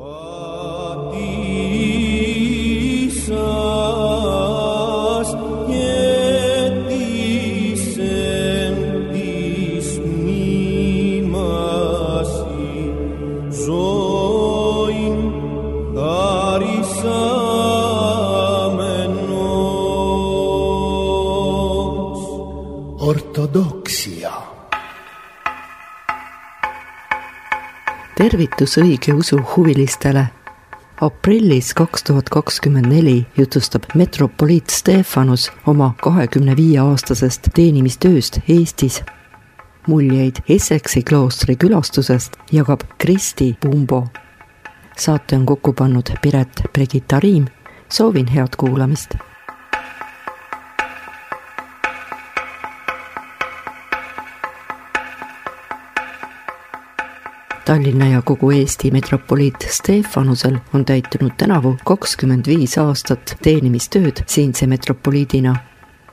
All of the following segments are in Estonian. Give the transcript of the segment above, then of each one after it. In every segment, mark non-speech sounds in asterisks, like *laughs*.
ortodoksia. Tervitus õigeusu huvilistele. aprillis kaks tuhat kakskümmend neli jutustab metropoliit Stefanus oma kahekümne viie aastasest teenimistööst Eestis. muljeid Essexi kloostri külastusest jagab Kristi Pumbo. saate on kokku pannud Piret Brigitta Riim. soovin head kuulamist Tallinna ja kogu Eesti metropoliit Stefanusel on täitunud tänavu kakskümmend viis aastat teenimistööd siinse metropoliidina.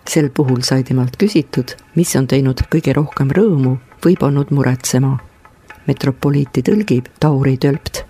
sel puhul sai temalt küsitud, mis on teinud kõige rohkem rõõmu või pannud muretsema. metropoliiti tõlgib Tauri Tölpt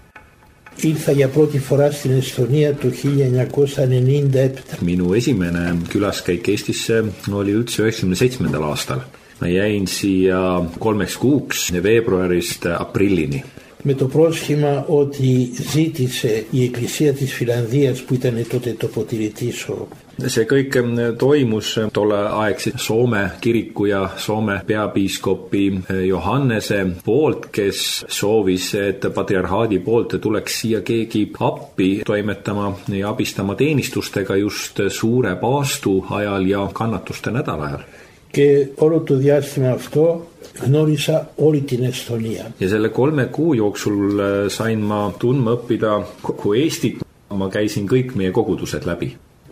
Ήρθα για πρώτη φορά στην Εστονία το 1997. minu esimene külaskäik Eestisse oli üldse üheksakümne seitsmendal aastal ma jäin siia kolmeks kuuks veebruarist aprillini με το πρόσχημα ότι ζήτησε η Εκκλησία της Φιλανδίας που ήταν τότε τοποτηρητήσο see kõik toimus tolleaegse Soome kiriku ja Soome peapiiskopi Johannese poolt, kes soovis, et patriarhaadi poolt tuleks siia keegi appi toimetama ja abistama teenistustega just suure paastu ajal ja kannatuste nädala ajal και όλο το διάστημα αυτό γνώρισα όλη την Εστονία. ja selle kolme kuu jooksul äh, sain ma tundma õppida kogu Eestit. ma käisin kõik meie kogudused läbi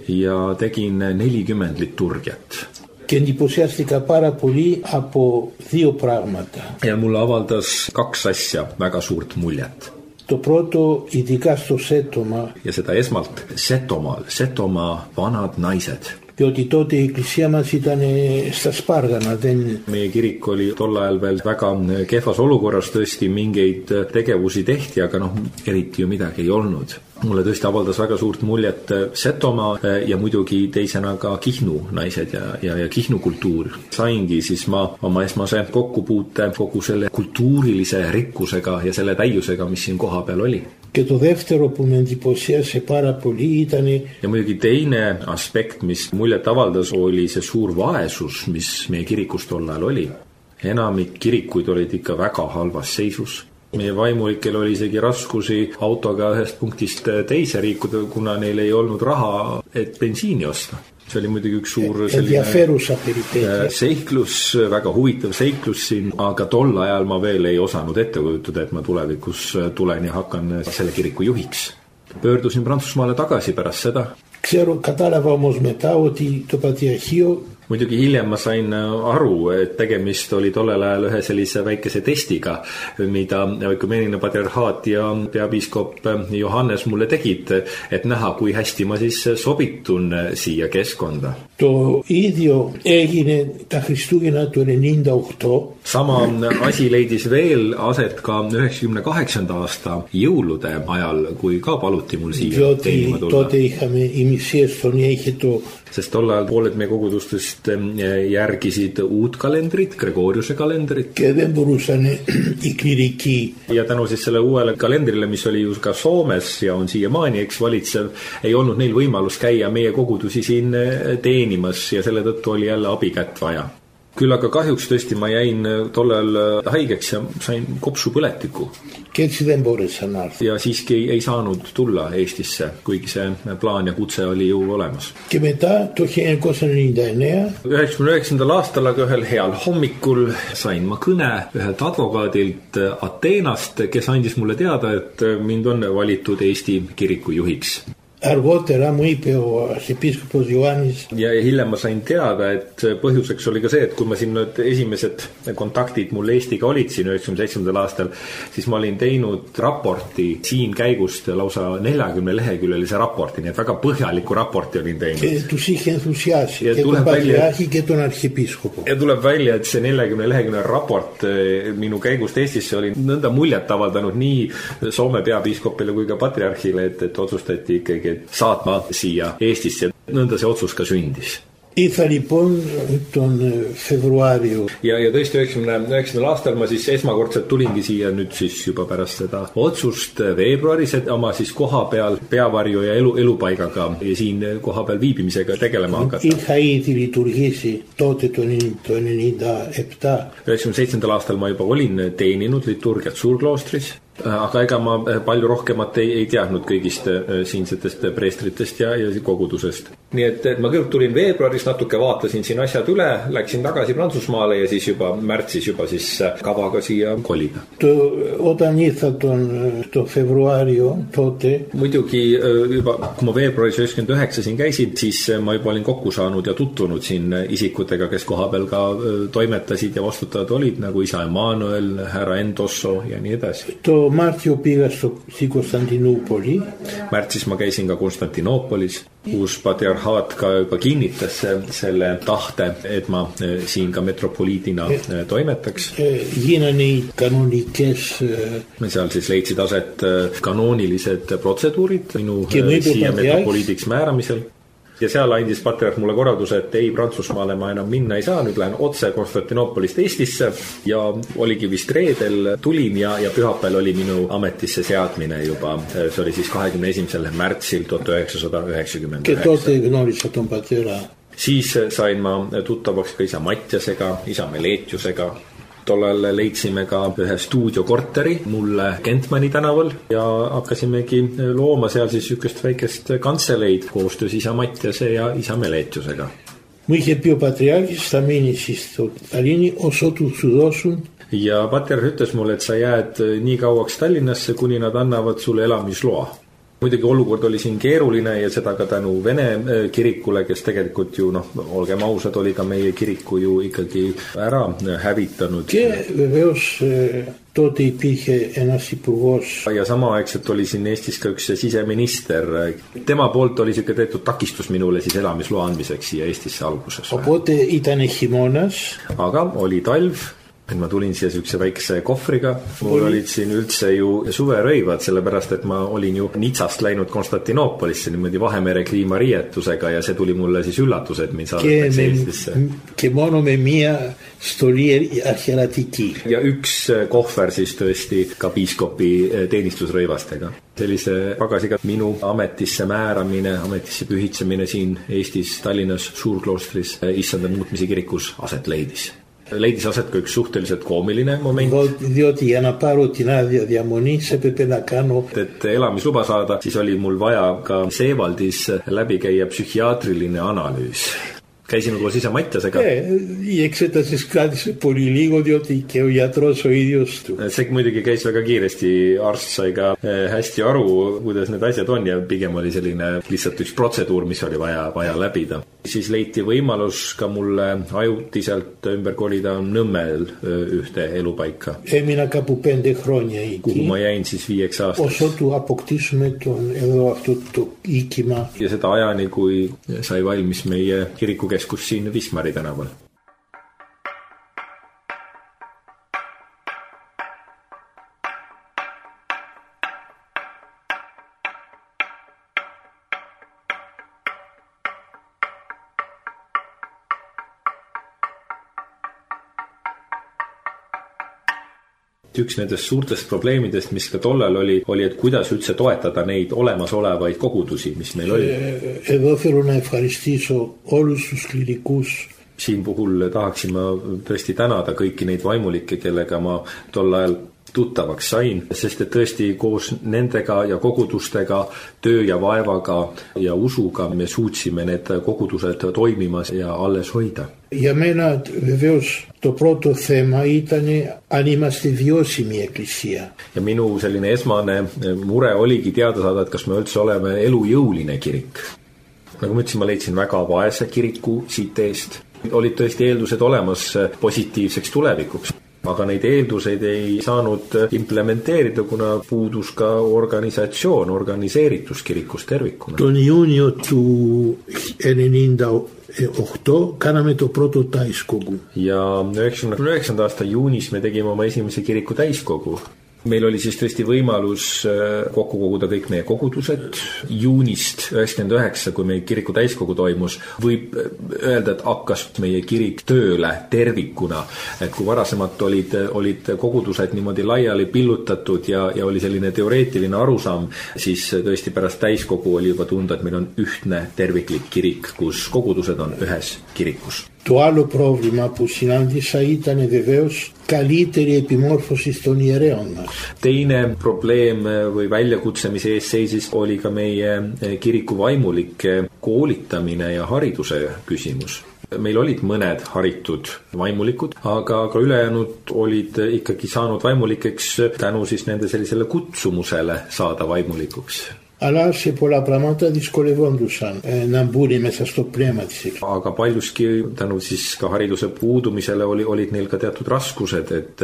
ja tegin nelikümmend liturgiat. Και εντυπωσιάστηκα πάρα πολύ από δύο πράγματα. ja mulle avaldas kaks asja väga suurt muljet. Το πρώτο, ειδικά στο Σέτομα. ja seda esmalt Setomaal, Setomaa vanad naised διότι τότε η εκκλησία μας ήταν στα Σπάργανα, δεν... meie kirik oli tol ajal veel väga kehvas olukorras, tõesti mingeid tegevusi tehti, aga noh, eriti ju midagi ei olnud mulle tõesti avaldas väga suurt muljet Setomaa ja muidugi teisena ka Kihnu naised ja, ja, ja Kihnu kultuur. saingi siis ma oma esmase kokkupuute kogu selle kultuurilise rikkusega ja selle täiusega, mis siin kohapeal oli. Και το δεύτερο που με εντυπωσίασε πάρα πολύ ήταν... ja muidugi teine aspekt, mis muljet avaldas, oli see suur vaesus, mis meie kirikus tol ajal oli. enamik kirikuid olid ikka väga halvas seisus meie vaimulikel oli isegi raskusi autoga ühest punktist teise liikuda, kuna neil ei olnud raha, et bensiini osta see oli muidugi üks suur selline seiklus, väga huvitav seiklus siin, aga tol ajal ma veel ei osanud ette kujutada, et ma tulevikus tulen ja hakkan selle kiriku juhiks. pöördusin Prantsusmaale tagasi pärast seda. Ξέρω, κατάλαβα όμως μετά ότι το Πατριαρχείο muidugi hiljem ma sain äh, aru, et tegemist oli tollel ajal ühe sellise väikese testiga, mida Ökumeeniline patriarhaat ja peapiiskop äh, Johannes mulle tegid, et näha, kui hästi ma siis äh, sobitun siia keskkonda. sama asi leidis veel aset ka üheksakümne kaheksanda aasta jõulude ajal, kui ka paluti mul siia teenima tulla. sest tol ajal pooled meie kogudustest järgisid uut kalendrit, Gregoriuse kalendrit. *clears throat* ja tänu siis selle uuele kalendrile, mis oli ju ka Soomes ja on siiamaani, eks, valitsev, ei olnud neil võimalust käia meie kogudusi siin teenimas ja selle tõttu oli jälle abikätt vaja küll aga kahjuks tõesti ma jäin tollal haigeks ja sain kopsupõletiku. ja siiski ei, ei saanud tulla Eestisse, kuigi see plaan ja kutse oli ju olemas. üheksakümne üheksandal aastal aga ühel heal hommikul sain ma kõne ühelt advokaadilt Ateenast, kes andis mulle teada, et mind on valitud Eesti kiriku Argot era muy peo episkopos Ioannis. ja hiljem ma sain teada, et põhjuseks oli ka see, et kui ma siin nüüd esimesed kontaktid mul Eestiga olid siin üheksakümne seitsmendal aastal, siis ma olin teinud raporti siin käigust lausa neljakümne leheküljelise raporti, nii et väga põhjaliku raporti olin teinud. Eh, ja tuleb välja, ja tuleb välja, et see neljakümne leheküljeline raport eh, minu käigust Eestisse oli nõnda muljet avaldanud nii Soome peapiiskopile kui ka patriarhile, et, et otsustati ikkagi, saatma siia Eestisse. nõnda see otsus ka sündis. Ethani Pond, nüüd on veebruari. ja, ja tõesti üheksakümne üheksandal aastal ma siis esmakordselt tulingi siia nüüd siis juba pärast seda otsust äh, veebruaris oma siis koha peal peavarju ja elu, elupaigaga ja siin äh, koha peal viibimisega tegelema hakata. üheksakümne seitsmendal aastal ma juba olin äh, teeninud liturgiat suurkloostris Äh, aga ega ma äh, palju rohkemat ei, ei teadnud kõigist äh, siinsetest preestritest ja, ja kogudusest. nii et, et ma kõigepealt tulin veebruaris, natuke vaatasin siin asjad üle, läksin tagasi Prantsusmaale ja siis juba märtsis juba siis kavaga siia kolida. muidugi juba, kui ma veebruaris üheksakümmend üheksa siin käisin, siis ma juba olin kokku saanud ja tutvunud siin isikutega, kes kohapeal ka toimetasid ja vastutavad olid, nagu isa Emmanuel, härra Endosso ja nii edasi to Martio piiras Konstantinopoli. märtsis ma käisin ka Konstantinoopolis, kus patriarhaat ka juba kinnitas selle tahte, et ma e, siin ka metropoliidina e, toimetaks. seal siis leidsid aset e, kanoonilised protseduurid minu siia metropoliidiks määramisel ja seal andis patriarh mulle korralduse, et ei, Prantsusmaale ma enam minna ei saa, nüüd lähen otse Konstantinoopolist Eestisse. Ja oligi vist reedel tulin ja, ja pühapäeval oli minu ametisse seadmine juba, see oli siis kahekümne esimesel märtsil tuhat üheksasada üheksakümmend üheksa. siis sain ma tuttavaks ka isa Mattiasega, isa Meletiusega tollal leidsime ka ühe stuudiokorteri mulle Kentmani tänaval ja hakkasimegi looma seal siis niisugust väikest kantseleid koostöös isa Mattiase ja isa Meletusega. mõisapeo patriarhis Stamenisist Tallinni osutus osun ja patriarh ütles mulle, et sa jääd nii kauaks Tallinnasse, kuni nad annavad sulle elamisloa muidugi olukord oli siin keeruline ja seda ka tänu Vene äh, kirikule, kes tegelikult ju noh, olgem ausad, oli ka meie kiriku ju ikkagi ära hävitanud. Äh, toodi pihe ennast Sipuvos. ja samaaegselt oli siin Eestis ka üks siseminister, tema poolt oli niisugune tehtud takistus minule siis elamisloa andmiseks siia Eestisse alguses. aga oli talv et ma tulin siia niisuguse väikse kohvriga, mul Oli. olid siin üldse ju suverõivad, sellepärast et ma olin ju Nitsast läinud Konstantinoopolisse niimoodi Vahemere kliimariietusega ja see tuli mulle siis üllatus, et mind saadetakse Eestisse. ja üks eh, kohver siis tõesti ka piiskopi eh, teenistusrõivastega sellise pagasiga minu ametisse määramine, ametisse pühitsemine siin Eestis, Tallinnas, Suurkloostris, eh, issanda muutmise kirikus aset leidis leidis aset ka üks suhteliselt koomiline moment. et elamisluba saada, siis oli mul vaja ka Seevaldis läbi käia psühhiaatriline analüüs Kai nagu sinu koos ise Mattiasega yeah,. Ieksetas skadas polüliigotiot ikka jatros hoidjust. see muidugi käis väga kiiresti, arst sai ka eh, hästi aru, kuidas need asjad on ja pigem oli selline lihtsalt üks protseduur, mis oli vaja, vaja läbida. siis leiti võimalus ka mulle ajutiselt ümber kolida Nõmmel eh, ühte elupaika. kuhu ma jäin siis viieks aastaks. ja seda ajani, kui sai valmis meie kiriku kirikukeskus siin Wismari tänaval. et üks nendest suurtest probleemidest, mis ka tollal oli, oli, et kuidas üldse toetada neid olemasolevaid kogudusi, mis meil oli. siin puhul tahaksin ma tõesti tänada kõiki neid vaimulikke, kellega ma tol ajal tuttavaks sain, sest et tõesti koos nendega ja kogudustega, töö ja vaevaga ja usuga me suutsime need kogudused toimimas ja alles hoida. Για μένα βεβαίως το πρώτο θέμα ήταν αν είμαστε βιώσιμη εκκλησία. ja minu selline esmane mure oligi teada saada, et kas me üldse oleme elujõuline kirik. nagu ma ütlesin, ma leidsin väga vaese kiriku siit eest olid tõesti eeldused olemas positiivseks tulevikuks aga neid eelduseid ei saanud implementeerida, kuna puudus ka organisatsioon, organiseeritus kirikus tervikuna. Τον Ιούνιο του 98 κάναμε το πρώτο täiskogu. ja üheksakümne üheksanda aasta juunis me tegime oma esimese kiriku täiskogu meil oli siis tõesti võimalus äh, kokku koguda kõik meie kogudused juunist üheksakümmend üheksa, kui meie kiriku täiskogu toimus, võib äh, öelda, et hakkas meie kirik tööle tervikuna. et kui varasemalt olid, olid kogudused niimoodi laiali pillutatud ja, ja oli selline teoreetiline arusaam, siis tõesti pärast täiskogu oli juba tunda, et meil on ühtne terviklik kirik, kus kogudused on ühes kirikus Το άλλο πρόβλημα που συνάντησα ήταν βεβαίως καλύτερη επιμόρφωση των ιερέων μας. teine probleem või väljakutse, mis ees seisis, oli ka meie kiriku vaimulike koolitamine ja hariduse küsimus meil olid mõned haritud vaimulikud, aga ka ülejäänud olid ikkagi saanud vaimulikeks tänu siis nende sellisele kutsumusele saada vaimulikuks αλλά σε πολλά πράγματα δυσκολευόντουσαν ε, να μπουν μέσα στο πνεύμα της Εκκλησίας. aga paljuski tänu siis ka hariduse puudumisele oli, olid neil ka teatud raskused, et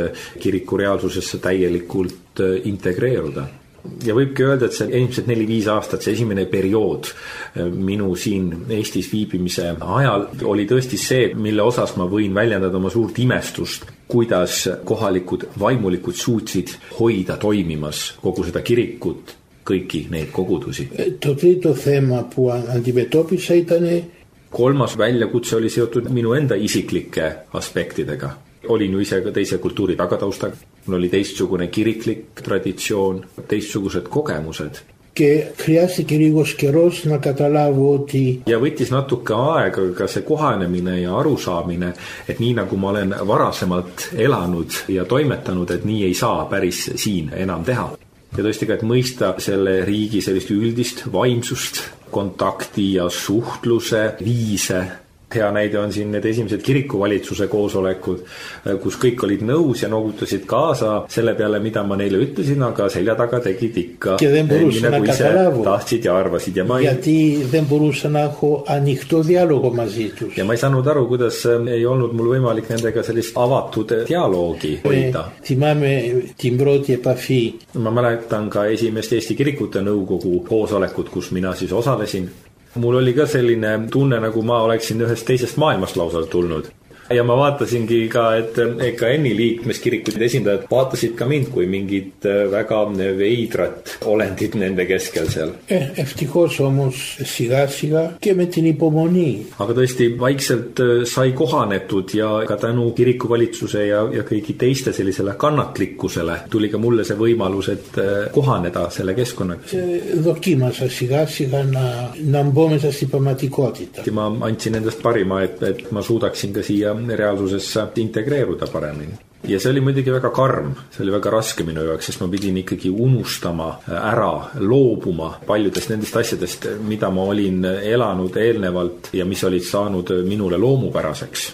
kiriku reaalsusesse täielikult integreeruda ja võibki öelda, et see ilmselt neli-viis aastat, see esimene periood minu siin Eestis viibimise ajal oli tõesti see, mille osas ma võin väljendada oma suurt imestust, kuidas kohalikud vaimulikud suutsid hoida toimimas kogu seda kirikut kõiki neid kogudusi. Το τρίτο θέμα που αντιμετώπισα ήταν kolmas väljakutse oli seotud minu enda isiklike aspektidega. olin ju ise ka teise kultuuri tagataustaga, mul oli teistsugune kiriklik traditsioon, teistsugused kogemused. και χρειάστηκε λίγος καιρός να καταλάβω ότι ja võttis natuke aega ka see kohanemine ja arusaamine, et nii nagu ma olen varasemalt elanud ja toimetanud, et nii ei saa päris siin enam teha ja tõesti ka, et mõista selle riigi sellist üldist vaimsust, kontakti ja suhtluse viise hea näide on siin need esimesed kirikuvalitsuse koosolekud, kus kõik olid nõus ja noogutasid kaasa selle peale, mida ma neile ütlesin, aga selja taga tegid ikka nii nagu ise tahtsid ja arvasid ja ma ei. ja ma ei saanud aru, kuidas ei olnud mul võimalik nendega sellist avatud dialoogi hoida. ma mäletan ka esimest Eesti Kirikute Nõukogu koosolekut, kus mina siis osalesin mul oli ka selline tunne, nagu ma oleksin ühest teisest maailmast lausa tulnud ja ma vaatasingi ka, et EKN-i liikmeskirikute esindajad vaatasid ka mind kui mingit äh, väga veidrat olendit nende keskel seal. aga tõesti, vaikselt äh, sai kohanetud ja ka tänu kirikuvalitsuse ja, ja kõigi teiste sellisele kannatlikkusele tuli ka mulle see võimalus, et äh, kohaneda selle keskkonnaga. ma andsin endast parima, et, et ma suudaksin ka siia reaalsusesse integreeruda paremini ja see oli muidugi väga karm, see oli väga raske minu jaoks, sest ma pidin ikkagi unustama ära, loobuma paljudest nendest asjadest, mida ma olin elanud eelnevalt ja mis olid saanud minule loomupäraseks.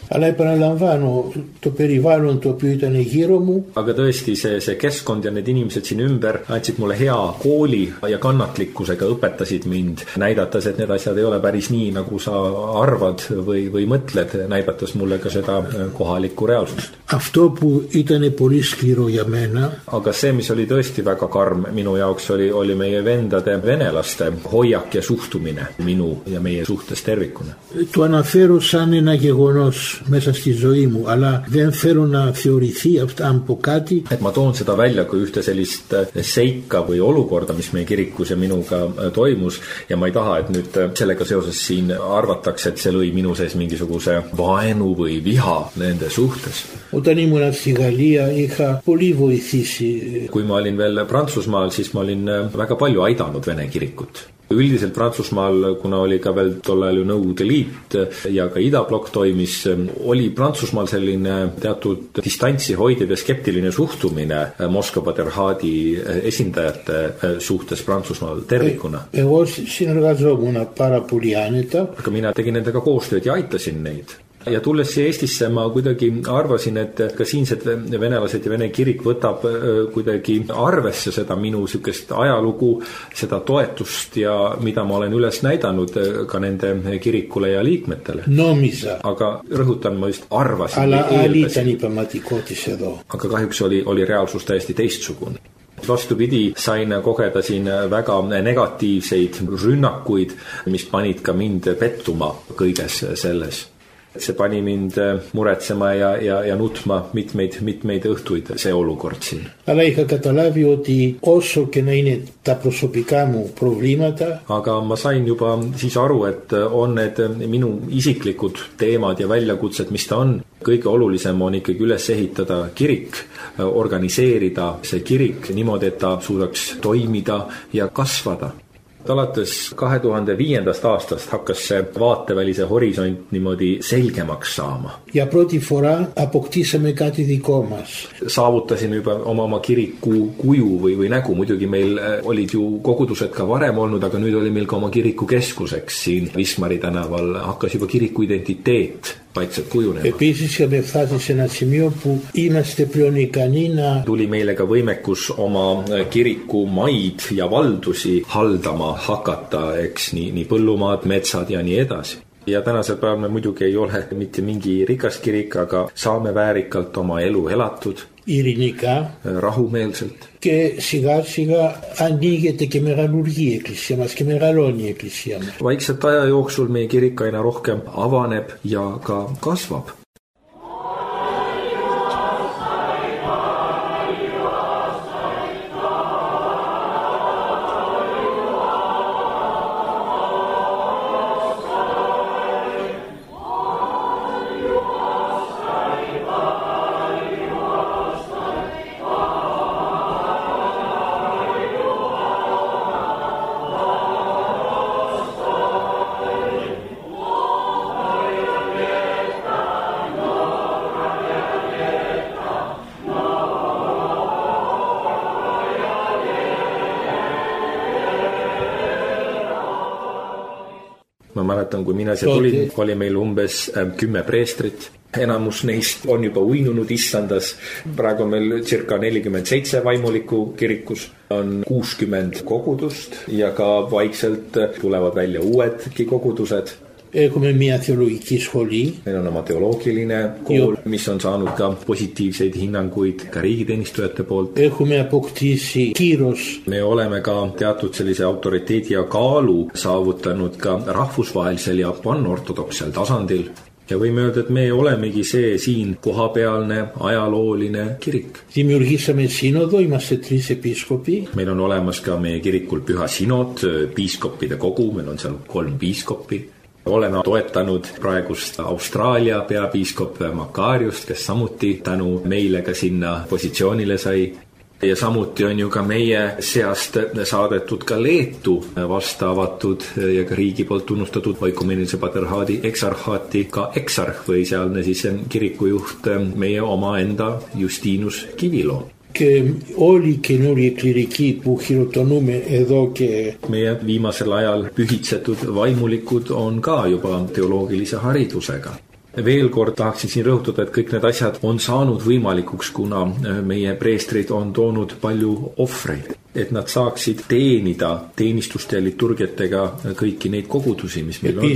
aga tõesti, see, see keskkond ja need inimesed siin ümber andsid mulle hea kooli ja kannatlikkusega õpetasid mind, näidates, et need asjad ei ole päris nii, nagu sa arvad või, või mõtled, näidates mulle ka seda kohalikku reaalsust Αυτό που ήταν πολύ σκληρό για μένα. aga see, mis oli tõesti väga karm minu jaoks, oli, oli meie vendade venelaste hoiak ja suhtumine minu ja meie suhtes tervikuna. Το αναφέρω σαν ένα γεγονός μέσα στη ζωή μου, αλλά δεν θέλω να θεωρηθεί από κάτι. et ma toon seda välja kui ühte sellist seika või olukorda, mis meie kirikus ja minuga toimus ja ma ei taha, et nüüd sellega seoses siin arvatakse, et see lõi minu sees mingisuguse vaenu või viha nende suhtes. Όταν ήμουν στη Γαλλία είχα πολύ βοηθήσει. kui ma olin veel Prantsusmaal, siis ma olin väga palju aidanud Vene kirikut üldiselt Prantsusmaal, kuna oli ka veel tol ajal ju Nõukogude Liit ja ka idablokk toimis, oli Prantsusmaal selline teatud distantsi hoidev ja skeptiline suhtumine Moskva patriarhaadi esindajate suhtes Prantsusmaal tervikuna. aga mina tegin nendega koostööd ja aitasin neid ja tulles siia Eestisse, ma kuidagi arvasin, et ka siinsed venelased ja Vene kirik võtab kuidagi arvesse seda minu niisugust ajalugu, seda toetust ja mida ma olen üles näidanud ka nende kirikule ja liikmetele. no mis sa? aga rõhutan, ma just arvasin. aga kahjuks oli, oli reaalsus täiesti teistsugune vastupidi, sain kogeda siin väga negatiivseid rünnakuid, mis panid ka mind pettuma kõiges selles see pani mind äh, muretsema ja, ja, ja nutma mitmeid, mitmeid õhtuid, see olukord siin. aga ma sain juba siis aru, et on need minu isiklikud teemad ja väljakutsed, mis ta on. kõige olulisem on ikkagi üles ehitada kirik, organiseerida see kirik niimoodi, et ta suudaks toimida ja kasvada alates kahe tuhande viiendast aastast hakkas see vaatevälise horisont niimoodi selgemaks saama. ja protifora apoctissime catidi comas. saavutasime juba oma, oma kiriku kuju või, või nägu, muidugi meil äh, olid ju kogudused ka varem olnud, aga nüüd oli meil ka oma kirikukeskuseks siin Wismari tänaval, hakkas juba kiriku identiteet vaikselt kujunema. tuli meile ka võimekus oma äh, kiriku maid ja valdusi haldama hakata, eks nii, nii põllumaad, metsad ja nii edasi ja tänasel päeval me muidugi ei ole mitte mingi rikas kirik, aga saame väärikalt oma elu elatud. Rahumeelselt. che siga siga anigete che meralurgi ecclesia, mas che meraloni ecclesia. vaikselt aja jooksul meie kirik aina rohkem avaneb ja ka kasvab mäletan, kui mina siia tulin, oli meil umbes ähm, kümme preestrit. enamus neist on juba uinunud issandas. praegu on meil circa nelikümmend seitse vaimulikku kirikus, on kuuskümmend kogudust ja ka vaikselt tulevad välja uuedki kogudused come mia teologi scholi. meil on oma teoloogiline kool, mis on saanud ka positiivseid hinnanguid ka riigiteenistujate poolt. me oleme ka teatud sellise autoriteedi ja kaalu saavutanud ka rahvusvahelisel ja panortodoksel tasandil ja võime öelda, et me olemegi see siin kohapealne ajalooline kirik. meil on olemas ka meie kirikul püha sinod, piiskoppide kogu, meil on seal kolm piiskoppi oleme toetanud praegust Austraalia peapiiskop Makariust, kes samuti tänu meile ka sinna positsioonile sai. Ja samuti on ju ka meie seast saadetud ka Leetu vasta avatud ja ka riigi poolt tunnustatud Vaikumeenilise patriarhaadi eksarhaati ka eksarh või sealne siis kirikujuht meie omaenda Justinus Kiviloo και όλοι οι καινούριοι κληρικοί που χειροτονούμε εδώ και meie viimasel ajal pühitsetud vaimulikud on ka juba teoloogilise haridusega veel kord tahaksin siin rõhutada, et kõik need asjad on saanud võimalikuks, kuna meie preestrid on toonud palju ohvreid et nad saaksid teenida teenistuste ja liturgiatega kõiki neid kogudusi, mis meil on.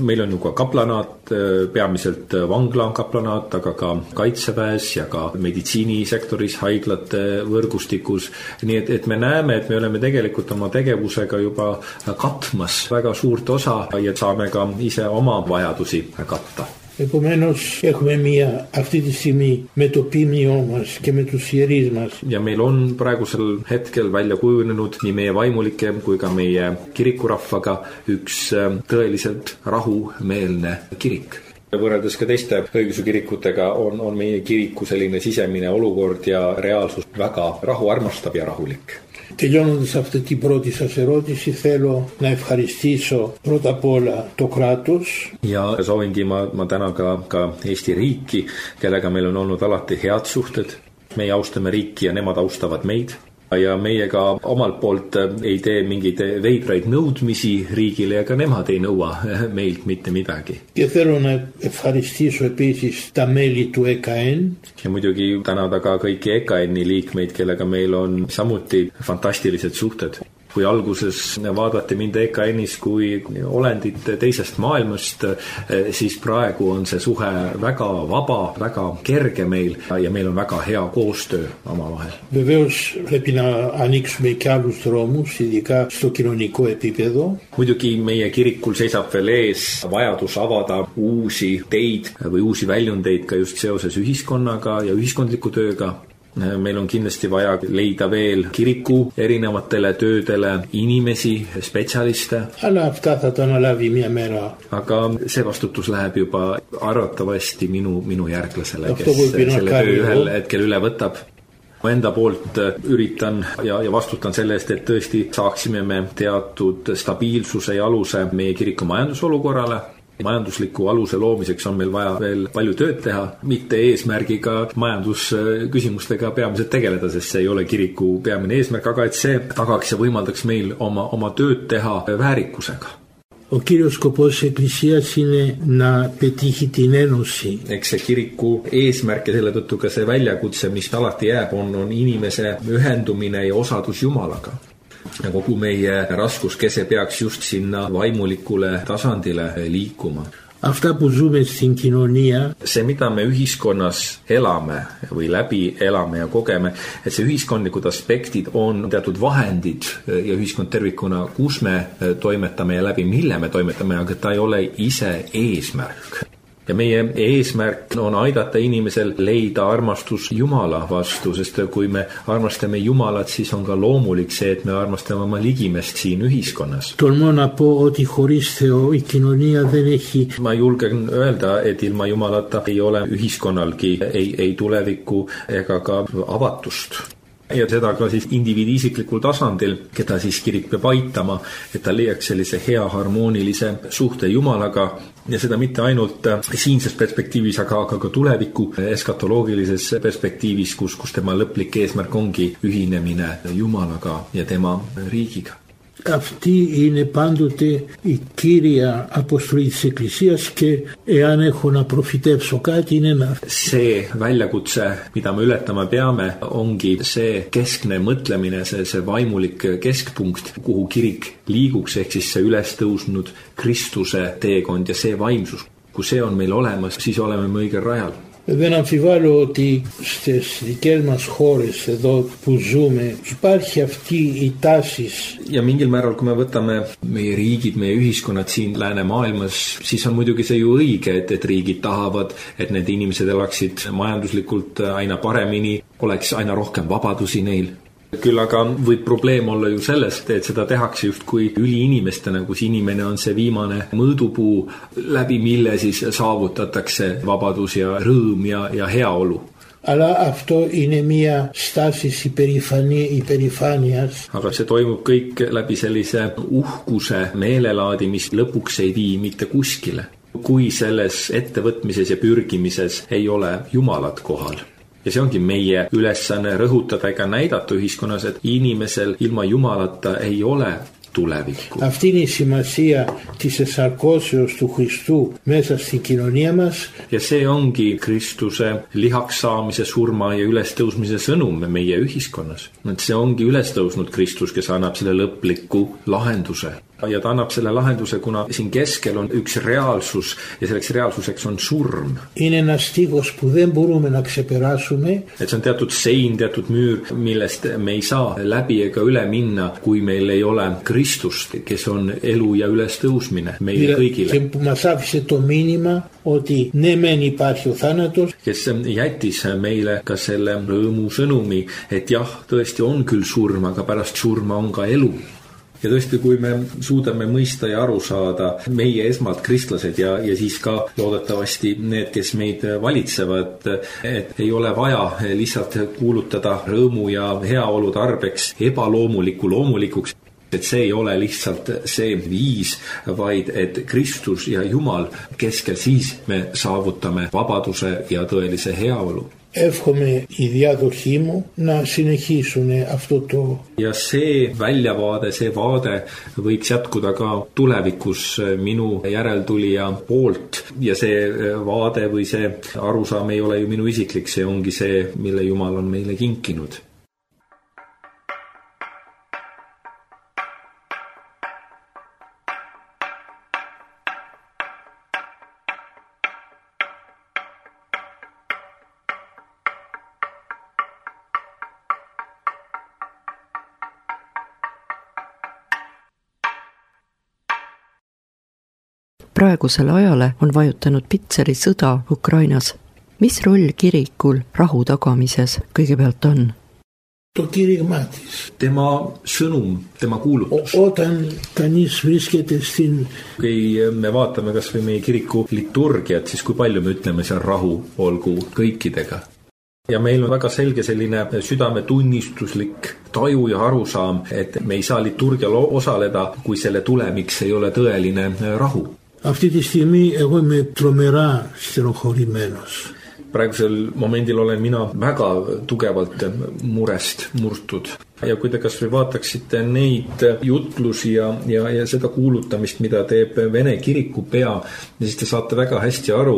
meil on ju ka kaplanaat, peamiselt vangla kaplanaat, aga ka kaitseväes ja ka meditsiinisektoris, haiglate võrgustikus. nii et, et me näeme, et me oleme tegelikult oma tegevusega juba katmas väga suurt osa ja saame ka ise oma vajadusi katta Επομένως έχουμε μία αυτή τη στιγμή με το πίμιό μας και με τους ιερείς μας. ja meil on praegusel hetkel välja kujunenud nii meie vaimulike kui ka meie kirikurahvaga üks tõeliselt rahumeelne kirik võrreldes ka teiste õigeusu kirikutega on, on meie kiriku selline sisemine olukord ja reaalsus väga rahuarmastav ja rahulik Τελειώνοντας αυτή την πρώτη σας ερώτηση θέλω να ευχαριστήσω πρώτα απ' όλα το κράτος. ja soovingi ma, ma tänan ka, ka Eesti riiki, kellega meil on olnud alati head suhted. meie austame riiki ja nemad austavad meid ja meie ka omalt poolt äh, ei tee mingeid veidraid nõudmisi riigile ja ka nemad ei nõua meilt mitte midagi. ja muidugi tänada ka kõiki EKN-i liikmeid, kellega meil on samuti fantastilised suhted kui alguses vaadati mind EKN-is kui olendit teisest maailmast, siis praegu on see suhe väga vaba, väga kerge meil ja meil on väga hea koostöö omavahel. muidugi meie kirikul seisab veel ees vajadus avada uusi teid või uusi väljundeid ka just seoses ühiskonnaga ja ühiskondliku tööga meil on kindlasti vaja leida veel kiriku erinevatele töödele inimesi, spetsialiste. aga see vastutus läheb juba arvatavasti minu, minu järglasele, kes selle töö ühel hetkel üle võtab. Ma enda poolt üritan ja, ja vastutan selle eest, et tõesti saaksime me teatud stabiilsuse ja aluse meie kiriku majandusolukorrale majandusliku aluse loomiseks on meil vaja veel palju tööd teha, mitte eesmärgiga majandusküsimustega peamiselt tegeleda, sest see ei ole kiriku peamine eesmärk, aga et see tagaks ja võimaldaks meil oma, oma tööd teha väärikusega Ο κύριος σκοπός της Εκκλησίας είναι να πετύχει την ένωση. Eks see kiriku eesmärk ja selle tõttu ka see väljakutse, mis alati jääb, on, on inimese ühendumine ja osadus Jumalaga ja kogu meie raskuskese peaks just sinna vaimulikule tasandile liikuma. see, mida me ühiskonnas elame või läbi elame ja kogeme, et see ühiskondlikud aspektid on teatud vahendid ja ühiskond tervikuna, kus me toimetame ja läbi mille me toimetame, aga ta ei ole ise eesmärk ja meie eesmärk on aidata inimesel leida armastus Jumala vastu, sest kui me armastame Jumalat, siis on ka loomulik see, et me armastame oma ligimest siin ühiskonnas. ma julgen öelda, et ilma Jumalata ei ole ühiskonnalgi ei, ei tulevikku ega ka avatust ja seda ka siis indiviidi isiklikul tasandil, keda siis kirik peab aitama, et ta leiaks sellise hea harmoonilise suhte Jumalaga. Ja seda mitte ainult siinses perspektiivis, aga, aga ka tuleviku eskatoloogilises perspektiivis, kus, kus tema lõplik eesmärk ongi ühinemine Jumalaga ja tema riigiga Αυτή είναι πάντοτε η κύρια αποστολή της Εκκλησίας και εάν έχω να προφητεύσω κάτι είναι να... see väljakutse, mida me ületama peame, ongi see keskne mõtlemine, see, see vaimulik keskpunkt, kuhu kirik liiguks, ehk siis see üles tõusnud Kristuse teekond ja see vaimsus. kui see on meil olemas, siis oleme me õigel rajal Δεν αμφιβάλλω ότι στις δικές μας χώρες εδώ που ζούμε υπάρχει αυτή η τάση. ja mingil määral, kui me võtame meie riigid, meie ühiskonnad siin läänemaailmas, siis on muidugi see ju õige, et, et riigid tahavad, et need inimesed elaksid majanduslikult aina paremini, oleks aina rohkem vabadusi neil küll aga võib probleem olla ju selles, et seda tehakse justkui üliinimestena, kus inimene on see viimane mõõdupuu, läbi mille siis saavutatakse vabadus ja rõõm ja, ja heaolu αλλά αυτό είναι μια στάση υπερηφάνειας. aga see toimub kõik läbi sellise uhkuse meelelaadi, mis lõpuks ei vii mitte kuskile. kui selles ettevõtmises ja pürgimises ei ole Jumalat kohal ja see ongi meie ülesanne rõhutada ega näidata ühiskonnas, et inimesel ilma Jumalata ei ole tulevikku. Αυτή είναι η σημασία της εσαρκώσεως του Χριστού μέσα στην κοινωνία μας. ja see ongi Kristuse lihaks saamise, surma ja ülestõusmise sõnum meie ühiskonnas. et see ongi üles tõusnud Kristus, kes annab selle lõpliku lahenduse ja ta annab selle lahenduse, kuna siin keskel on üks reaalsus ja selleks reaalsuseks on surm. et see on teatud sein, teatud müür, millest me ei saa läbi ega üle minna, kui meil ei ole Kristust, kes on elu ja ülestõusmine meile kõigile. kes jättis meile ka selle rõõmusõnumi, et jah, tõesti on küll surm, aga pärast surma on ka elu ja tõesti, kui me suudame mõista ja aru saada, meie esmalt kristlased ja, ja siis ka loodetavasti need, kes meid valitsevad, et ei ole vaja lihtsalt kuulutada rõõmu ja heaolu tarbeks ebaloomulikku loomulikuks et see ei ole lihtsalt see viis, vaid et Kristus ja Jumal keskel, siis me saavutame vabaduse ja tõelise heaolu Εύχομαι οι διάδοχοί μου να συνεχίσουν αυτό το... ja see väljavaade, see vaade võiks jätkuda ka tulevikus minu järeltulija poolt ja see vaade või see arusaam ei ole ju minu isiklik, see ongi see, mille Jumal on meile kinkinud Praegusele ajale on vajutanud Pitseri sõda Ukrainas. mis roll kirikul rahu tagamises kõigepealt on? tema sõnum, tema kuulutus. kui me vaatame kas või meie kiriku liturgiat, siis kui palju me ütleme seal rahu olgu kõikidega ja meil on väga selge selline südametunnistuslik taju ja arusaam, et me ei saa liturgial osaleda, kui selle tulemiks ei ole tõeline rahu. Αυτή τη στιγμή εγώ είμαι τρομερά στενοχωρημένος. praegusel momendil olen mina väga tugevalt murest murtud ja kui te kasvõi vaataksite neid jutlusi ja, ja, ja seda kuulutamist, mida teeb Vene kirikupea, siis te saate väga hästi aru,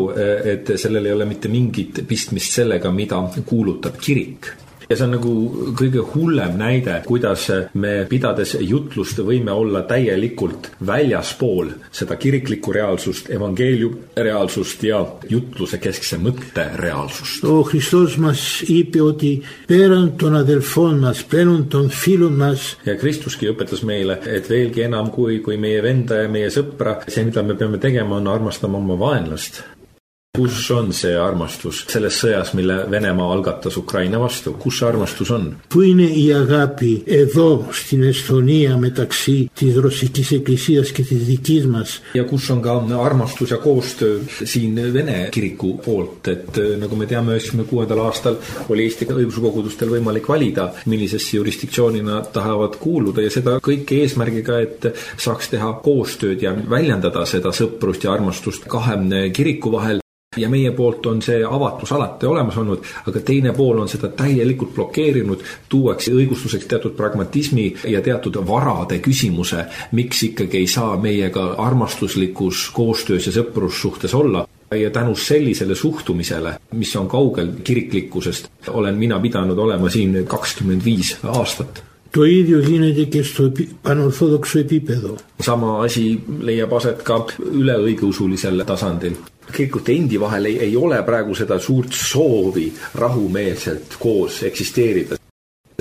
et sellel ei ole mitte mingit pistmist sellega, mida kuulutab kirik ja see on nagu kõige hullem näide, kuidas me, pidades jutlust, võime olla täielikult väljaspool seda kiriklikku reaalsust, evangeeliumi reaalsust ja jutluse keskse mõtte reaalsust. oh, Kristus mas ipi oti perantona del fon mas plenunton filum mas. ja Kristuski õpetas meile, et veelgi enam kui, kui meie venda ja meie sõpra, see, mida me peame tegema, on armastama oma vaenlast kus on see armastus selles sõjas, mille Venemaa algatas Ukraina vastu, kus see armastus on? Πού είναι η αγάπη εδώ στην Εσθονία μεταξύ της Ρωσικής Εκκλησίας και της δικής μας? ja kus on ka armastus ja koostöö siin Vene kiriku poolt, et nagu me teame, üheksakümne kuuendal aastal oli Eesti õiguskogudustel võimalik valida, millisesse jurisdiktsiooni nad tahavad kuuluda ja seda kõike eesmärgiga, et saaks teha koostööd ja väljendada seda sõprust ja armastust kahe kiriku vahel ja meie poolt on see avatus alati olemas olnud, aga teine pool on seda täielikult blokeerinud, tuuakse õigustuseks teatud pragmatismi ja teatud varade küsimuse, miks ikkagi ei saa meiega armastuslikus koostöös ja sõprussuhtes olla ja tänu sellisele suhtumisele, mis on kaugel kiriklikkusest, olen mina pidanud olema siin kakskümmend viis aastat Το ίδιο γίνεται και στο πανορθόδοξο επίπεδο. sama asi leiab aset ka üleõigeusulisel tasandil kirikute endi vahel ei, ei ole praegu seda suurt soovi rahumeelselt koos eksisteerida.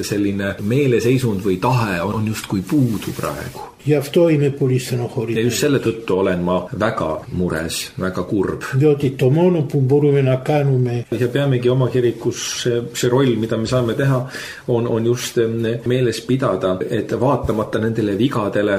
selline meeleseisund või tahe on justkui puudu praegu Γι' αυτό είμαι πολύ στενοχωρημένος. ja just selle tõttu olen ma väga mures, väga kurb. Διότι το μόνο που μπορούμε να κάνουμε ja peamegi oma kirikus see, see roll, mida me saame teha, on, on just meeles pidada, et vaatamata nendele vigadele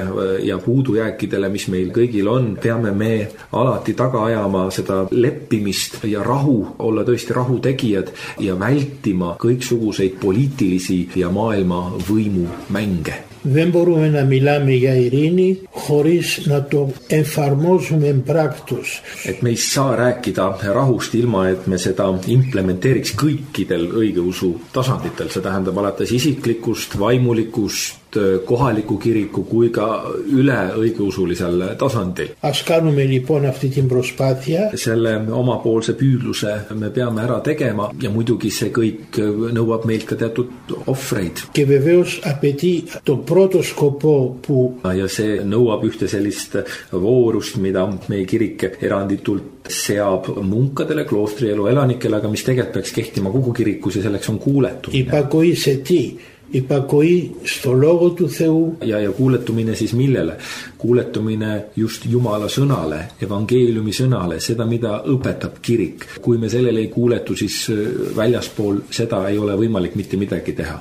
ja puudujääkidele, mis meil kõigil on, peame me alati taga ajama seda leppimist ja rahu, olla tõesti rahutegijad ja vältima kõiksuguseid poliitilisi ja maailma võimumänge Δεν μπορούμε να μιλάμε για ειρήνη χωρίς να το εφαρμόζουμε πράκτος. Et me ei saa rääkida rahust ilma, et me seda implementeeriks kõikidel õigeusu tasanditel, see tähendab alates isiklikust, vaimulikust, kohaliku kiriku kui ka üleõigeusulisel tasandil. Ας κάνουμε λοιπόν αυτή την προσπάθεια. selle omapoolse püüdluse me peame ära tegema ja muidugi see kõik nõuab meilt ka teatud ohvreid. Και βεβαίως απαιτεί το πρώτο σκοπό που ja see nõuab ühte sellist voorust, mida meie kirik eranditult seab munkadele, kloostrielu elanikele, aga mis tegelikult peaks kehtima kogu kirikus ja selleks on kuuletumine. υπακοή σε τι. Υπακοή στο λόγο του Θεού. ja, ja kuuletumine siis millele? kuuletumine just Jumala sõnale, evangeeliumi sõnale, seda, mida õpetab kirik. kui me sellele ei kuuletu, siis väljaspool seda ei ole võimalik mitte midagi teha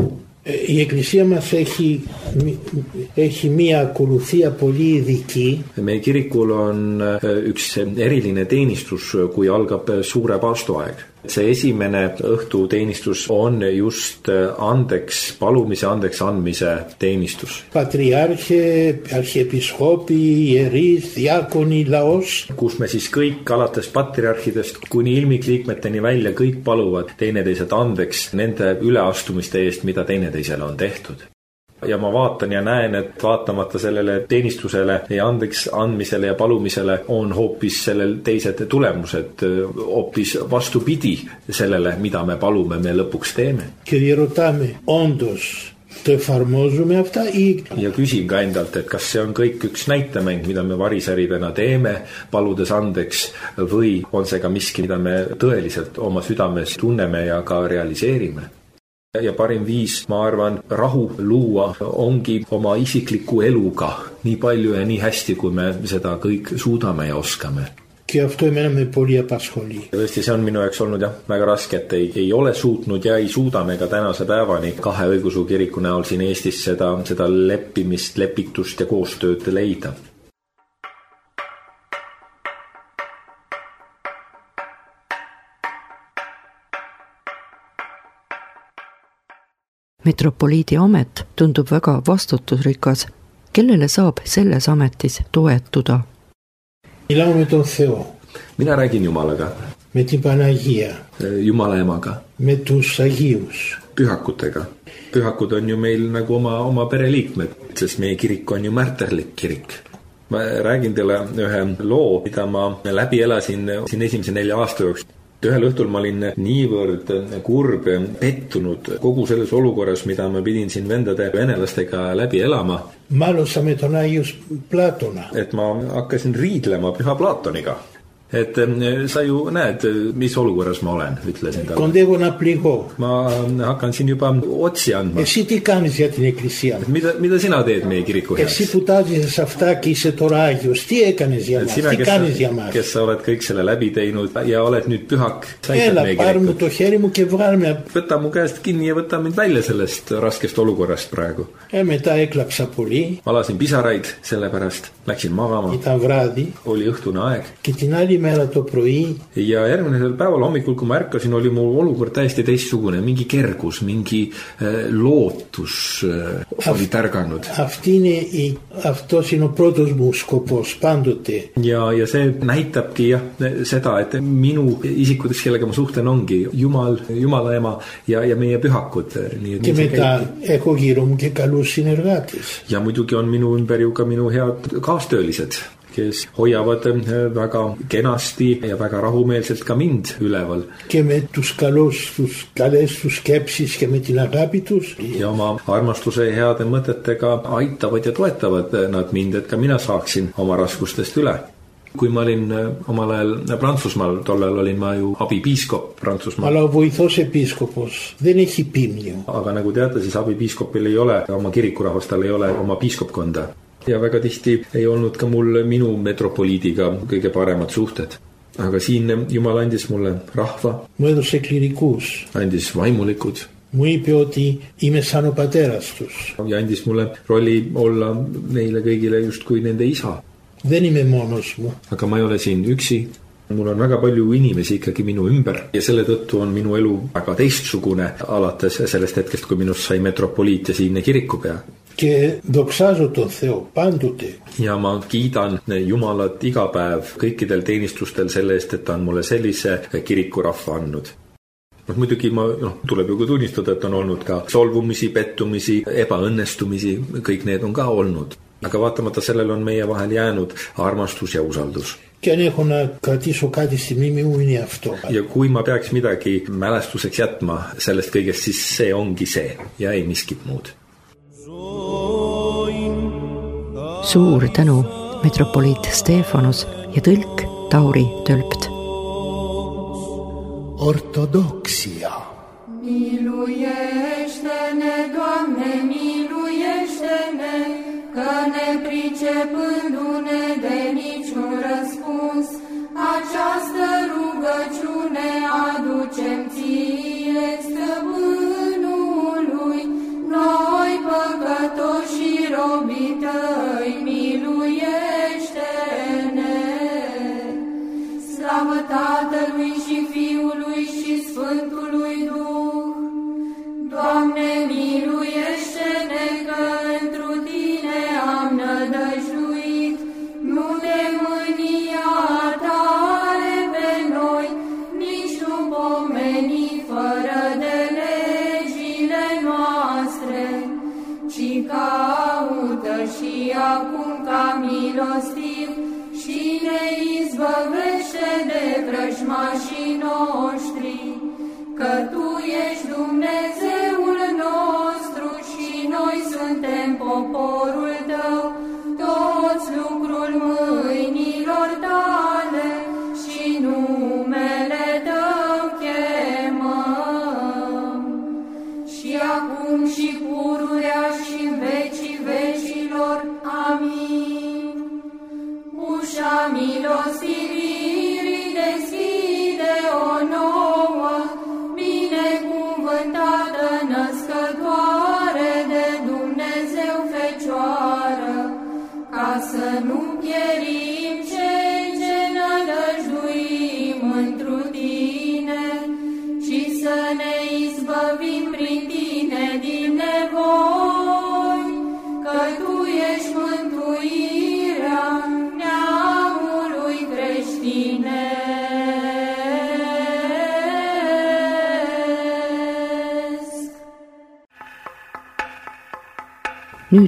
Η Εκκλησία μας έχει, έχει μία ακολουθία πολύ ειδική. meie kirikul on üks eriline teenistus, kui algab suure paastuaeg see esimene õhtuteenistus on just andeks palumise, andeks andmise teenistus. patriarhe, arhiepiskoopi, jeris, diakoni, laos. kus me siis kõik alates patriarhidest kuni ilmikliikmeteni välja kõik paluvad teineteiselt andeks nende üleastumiste eest, mida teineteisele on tehtud ja ma vaatan ja näen, et vaatamata sellele teenistusele ja andeks andmisele ja palumisele on hoopis sellel teised tulemused, hoopis vastupidi sellele, mida me palume, me lõpuks teeme. ja küsin ka endalt, et kas see on kõik üks näitemäng, mida me varisäridena teeme, paludes andeks, või on see ka miski, mida me tõeliselt oma südames tunneme ja ka realiseerime ja parim viis, ma arvan, rahu luua ongi oma isikliku eluga nii palju ja nii hästi, kui me seda kõik suudame ja oskame. tõesti, see on minu jaoks olnud jah, väga raske, et ei, ei ole suutnud ja ei suuda me ka tänase päevani kahe õigeusu kiriku näol siin Eestis seda, seda leppimist, lepitust ja koostööd leida metropoliidi amet tundub väga vastutusrikas. kellele saab selles ametis toetuda? mina räägin Jumalaga. Jumala emaga. pühakutega. pühakud on ju meil nagu oma, oma pereliikmed, sest meie kirik on ju märterlik kirik ma räägin teile ühe loo, mida ma läbi elasin siin esimese nelja aasta jooksul ühel õhtul ma olin niivõrd kurb, pettunud kogu selles olukorras, mida ma pidin siin vendade venelastega läbi elama. et ma hakkasin riidlema püha Platoniga et sa ju näed, mis olukorras ma olen, ütlesin talle. ma hakkan siin juba otsi andma. mida, mida sina teed meie kiriku heaks? sina, kes, kes sa oled kõik selle läbi teinud ja oled nüüd pühak. võta mu käest kinni ja võta mind välja sellest raskest olukorrast praegu. ma lasin pisaraid selle pärast, läksin magama. oli õhtune aeg mera το πρωί. ja järgmisel päeval hommikul, kui ma ärkasin, oli mu olukord täiesti teistsugune, mingi kergus, mingi äh, lootus äh, oli tärganud. ja, ja see näitabki jah, seda, et minu isikuteks, kellega ma suhtlen, ongi Jumal, Jumala ema ja, ja meie pühakud. ja muidugi on minu ümber ju ka minu head kaastöölised kes hoiavad eh, väga kenasti ja väga rahumeelselt ka mind üleval. ja oma armastuse ja heade mõtetega aitavad ja toetavad nad mind, et ka mina saaksin oma raskustest üle kui ma olin eh, omal ajal Prantsusmaal, tollal olin ma ju abipiiskop Prantsusmaal. aga nagu teate, siis abipiiskopil ei ole oma kirikurahvastel ei ole oma piiskopkonda ja väga tihti ei olnud ka mul minu metropoliidiga kõige paremad suhted. Aga siin Jumal andis mulle rahva. andis vaimulikud. ja andis mulle rolli olla neile kõigile justkui nende isa. aga ma ei ole siin üksi. Mul on väga palju inimesi ikkagi minu ümber. Ja selle tõttu on minu elu väga teistsugune alates sellest hetkest, kui minust sai metropoliit ja siinne kirikupea και δοξάζω τον Θεό πάντοτε. ja ma kiidan Jumalat iga päev kõikidel teenistustel selle eest, et ta on mulle sellise kirikurahva andnud noh, muidugi ma, noh, tuleb ju ka tunnistada, et on olnud ka solvumisi, pettumisi, ebaõnnestumisi, kõik need on ka olnud. aga vaatamata sellele on meie vahel jäänud armastus ja usaldus. ja kui ma peaks midagi mälestuseks jätma sellest kõigest, siis see ongi see ja ei miskit muud suur tänu, metropoliit Stefanus ja tõlk Tauri Tölpt. ortodoksia. Miluiește-ne, Doamne, miluiește-ne, că nepricepându-ne de niciun răspuns, această rugăciune aducem ție, stăpânului caută 温度。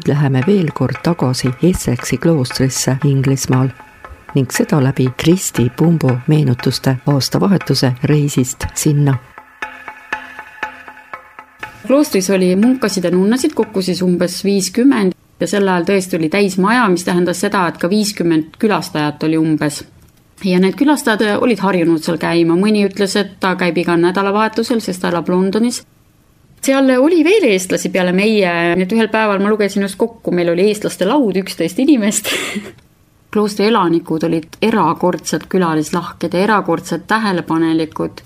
Nüüd läheme veel kord tagasi Essexi kloostrisse Inglismaal ning seda läbi Kristi Pumbo meenutuste aastavahetuse reisist sinna. kloostris oli munkasid ja nunnasid kokku siis umbes viiskümmend ja sel ajal tõesti oli täismaja, mis tähendas seda, et ka viiskümmend külastajat oli umbes. ja need külastajad olid harjunud seal käima, mõni ütles, et ta käib igal nädalavahetusel, sest ta elab Londonis seal oli veel eestlasi peale meie, nii et ühel päeval ma lugesin just kokku, meil oli eestlaste laud, üksteist inimest *laughs* kloostri elanikud olid erakordselt külalislahked ja erakordselt tähelepanelikud.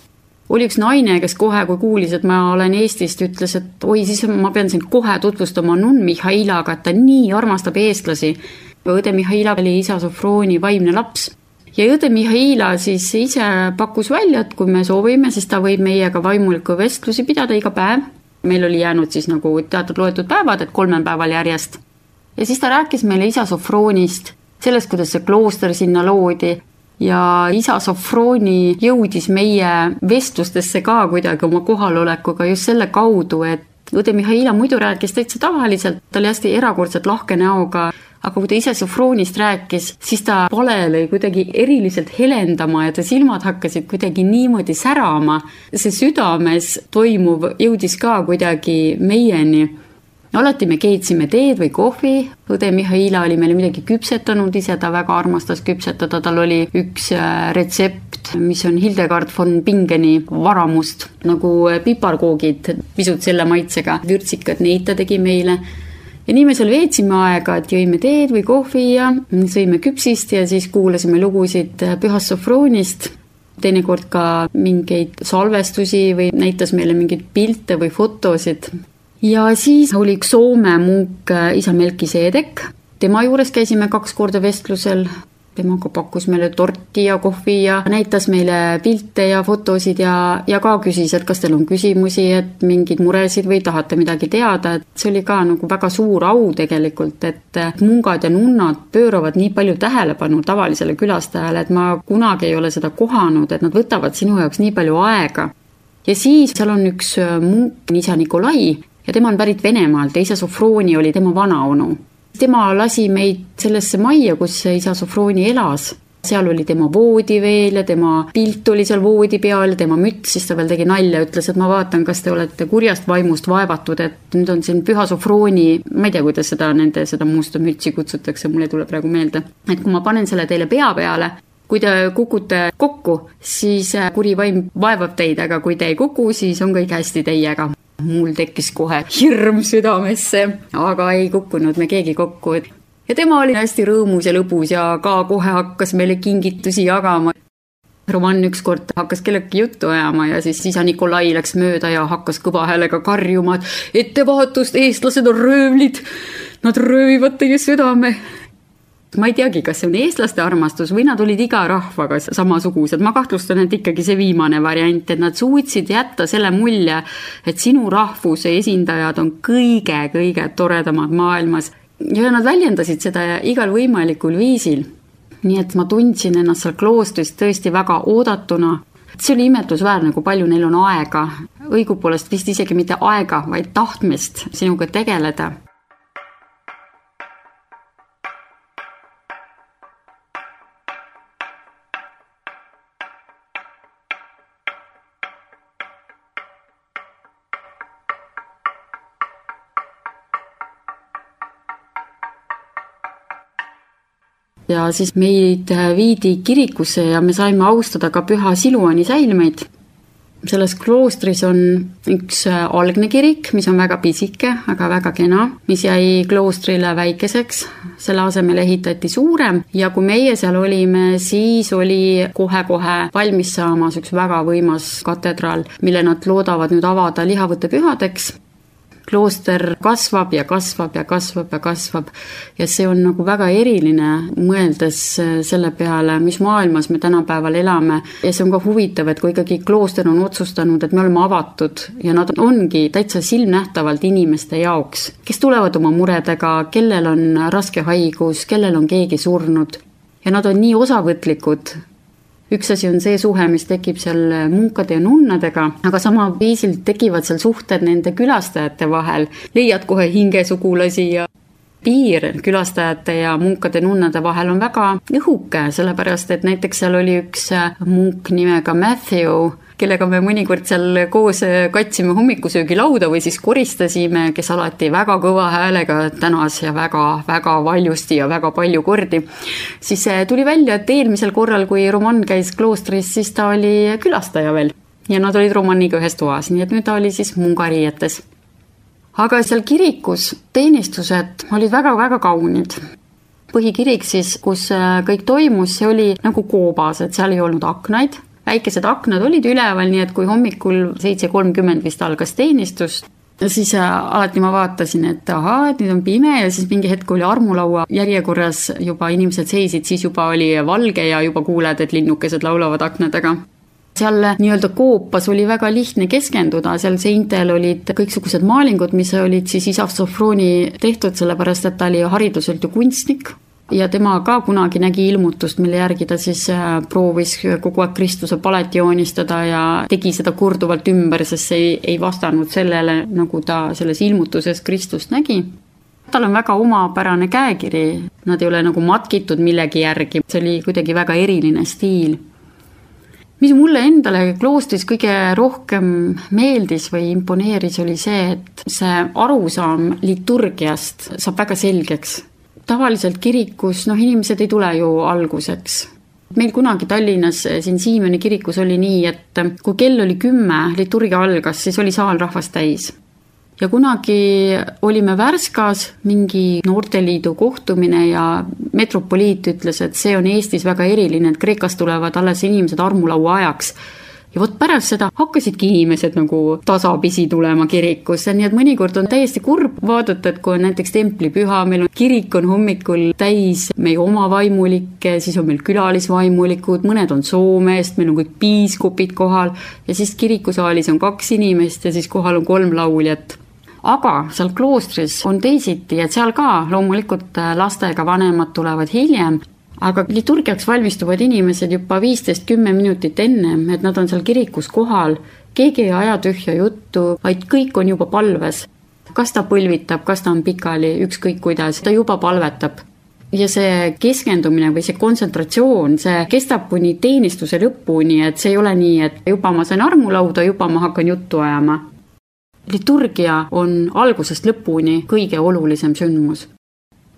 oli üks naine, kes kohe, kui kuulis, et ma olen Eestist, ütles, et oi, siis ma pean sind kohe tutvustama nunn Mihhailaga, et ta nii armastab eestlasi. õde Mihhaila oli isa Sofrooni vaimne laps ja õde Mihhaila siis ise pakkus välja, et kui me soovime, siis ta võib meiega vaimulikku vestlusi pidada iga päev. Meil oli jäänud siis nagu teatud loetud päevad, et kolmel päeval järjest. ja siis ta rääkis meile isa Sofroonist, sellest, kuidas see klooster sinna loodi ja isa Sofrooni jõudis meie vestlustesse ka kuidagi oma kohalolekuga just selle kaudu, et õde Mihhaila muidu rääkis täitsa tavaliselt, ta oli hästi erakordselt lahke näoga aga kui ta ise Sofroonist rääkis, siis ta pale lõi kuidagi eriliselt helendama ja ta silmad hakkasid kuidagi niimoodi särama. see südames toimuv jõudis ka kuidagi meieni. alati me keetsime teed või kohvi, õde Mihhaila oli meile midagi küpsetanud, ise ta väga armastas küpsetada, tal oli üks äh, retsept, mis on Hildegard von Bingeni varamust, nagu piparkoogid, pisut selle maitsega, vürtsikad, neid ta tegi meile ja nii me seal veetsime aega, et jõime teed või kohvi ja sõime küpsist ja siis kuulasime lugusid Pühast Sofroonist, teinekord ka mingeid salvestusi või näitas meile mingeid pilte või fotosid. ja siis oli üks Soome munk isa Melkiseedek, tema juures käisime kaks korda vestlusel, temaga pakkus meile torti ja kohvi ja näitas meile pilte ja fotosid ja, ja ka küsis, et kas teil on küsimusi, et mingeid muresid või tahate midagi teada, et see oli ka nagu väga suur au tegelikult, et mungad ja nunnad pööravad nii palju tähelepanu tavalisele külastajale, et ma kunagi ei ole seda kohanud, et nad võtavad sinu jaoks nii palju aega. ja siis seal on üks munk, isa Nikolai ja tema on pärit Venemaalt ja isa Sofrooni oli tema vanaonu tema lasi meid sellesse majja, kus isa Sofrooni elas. seal oli tema voodi veel ja tema pilt oli seal voodi peal ja tema müts, siis ta veel tegi nalja, ütles, et ma vaatan, kas te olete kurjast vaimust vaevatud, et nüüd on siin Püha Sofrooni, ma ei tea, kuidas seda nende, seda musta mütsi kutsutakse, mul ei tule praegu meelde. et kui ma panen selle teile pea peale, kui te kukute kokku, siis kuri vaim vaevab teid, aga kui te ei kuku, siis on kõik hästi teiega mul tekkis kohe hirm südamesse, aga ei kukkunud me keegi kokku. ja tema oli hästi rõõmus ja lõbus ja ka kohe hakkas meile kingitusi jagama. Roman ükskord hakkas kellegagi juttu ajama ja siis isa Nikolai läks mööda ja hakkas kõva häälega karjuma, et ettevaatust, eestlased on röövlid. Nad röövivad teie südame ma ei teagi, kas see on eestlaste armastus või nad olid iga rahvaga samasugused, ma kahtlustan, et ikkagi see viimane variant, et nad suutsid jätta selle mulje, et sinu rahvuse esindajad on kõige-kõige toredamad maailmas ja nad väljendasid seda igal võimalikul viisil. nii et ma tundsin ennast seal kloostris tõesti väga oodatuna. see oli imetlusväärne, kui palju neil on aega, õigupoolest vist isegi mitte aega, vaid tahtmist sinuga tegeleda ja siis meid viidi kirikusse ja me saime austada ka püha Siluani säilmeid selles kloostris on üks äh, algne kirik, mis on väga pisike, aga väga kena, mis jäi kloostrile väikeseks, selle asemel ehitati suurem ja kui meie seal olime, siis oli kohe-kohe valmis saamas üks väga võimas katedraal, mille nad loodavad nüüd avada lihavõttepühadeks klooster kasvab ja kasvab ja kasvab ja kasvab. Ja see on nagu väga eriline, mõeldes äh, selle peale, mis maailmas me tänapäeval elame. Ja see on ka huvitav, et kui ikkagi klooster on otsustanud, et me oleme avatud ja nad ongi täitsa silmnähtavalt inimeste jaoks, kes tulevad oma muredega, kellel on raske haigus, kellel on keegi surnud. Ja nad on nii osavõtlikud üks asi on see suhe, mis tekib seal munkade ja nunnadega, aga sama viisil tekivad seal suhted nende külastajate vahel, leiad kohe hingesugulasi ja piir külastajate ja munkade-nunnade vahel on väga õhuke, sellepärast et näiteks seal oli üks munk nimega Matthew, kellega me mõnikord seal koos katsime hommikusöögilauda või siis koristasime, kes alati väga kõva häälega tänas ja väga-väga valjusti ja väga palju kordi. siis tuli välja, et eelmisel korral, kui Roman käis kloostris, siis ta oli külastaja veel ja nad olid Romaniga ühes toas, nii et nüüd ta oli siis mungariietes. aga seal kirikus teenistused olid väga-väga kaunid põhikirik siis, kus kõik toimus, see oli nagu koobas, et seal ei olnud aknaid väikesed aknad olid üleval, nii et kui hommikul seitse kolmkümmend vist algas teenistus, siis äh, alati ma vaatasin, et ahaa, et nüüd on pime ja siis mingi hetk oli armulaua järjekorras juba inimesed seisid, siis juba oli valge ja juba kuuled, et linnukesed laulavad akna taga seal nii-öelda koopas oli väga lihtne keskenduda, seal seintel olid kõiksugused maalingud, mis olid siis isa Sofroni tehtud, sellepärast et ta oli hariduselt ju kunstnik ja tema ka kunagi nägi ilmutust, mille järgi ta siis äh, proovis kogu aeg Kristuse palet joonistada ja tegi seda korduvalt ümber, sest see ei, ei vastanud sellele, nagu ta selles ilmutuses Kristust nägi. Tal on väga omapärane käekiri, nad ei ole nagu matkitud millegi järgi, see oli kuidagi väga eriline stiil. mis mulle endale kloostris kõige rohkem meeldis või imponeeris, oli see, et see arusaam liturgiast saab väga selgeks tavaliselt kirikus, noh, inimesed ei tule ju alguseks meil kunagi Tallinnas siin Siimeni kirikus oli nii, et kui kell oli kümme, liturgia algas, siis oli saal rahvast täis. ja kunagi olime Värskas, mingi noorteliidu kohtumine ja metropoliit ütles, et see on Eestis väga eriline, et Kreekast tulevad alles inimesed armulaua ajaks ja vot pärast seda hakkasidki inimesed nagu tasapisi tulema kirikusse, nii et mõnikord on täiesti kurb vaadata, et kui on näiteks templipüha, meil on kirik on hommikul täis meie oma vaimulikke, siis on meil külalisvaimulikud, mõned on Soomest, meil on kõik piiskopid kohal ja siis kirikusaalis on kaks inimest ja siis kohal on kolm lauljat. Aga seal kloostris on teisiti, et seal ka loomulikult lastega vanemad tulevad hiljem aga liturgiaks valmistuvad inimesed juba viisteist, kümme minutit ennem, et nad on seal kirikus kohal, keegi ei aja tühja juttu, vaid kõik on juba palves. kas ta põlvitab, kas ta on pikali, ükskõik kuidas, ta juba palvetab ja see keskendumine või see kontsentratsioon, see kestab kuni teenistuse lõpuni, et see ei ole nii, et juba ma sain armulauda, juba ma hakkan juttu ajama. liturgia on algusest lõpuni kõige olulisem sündmus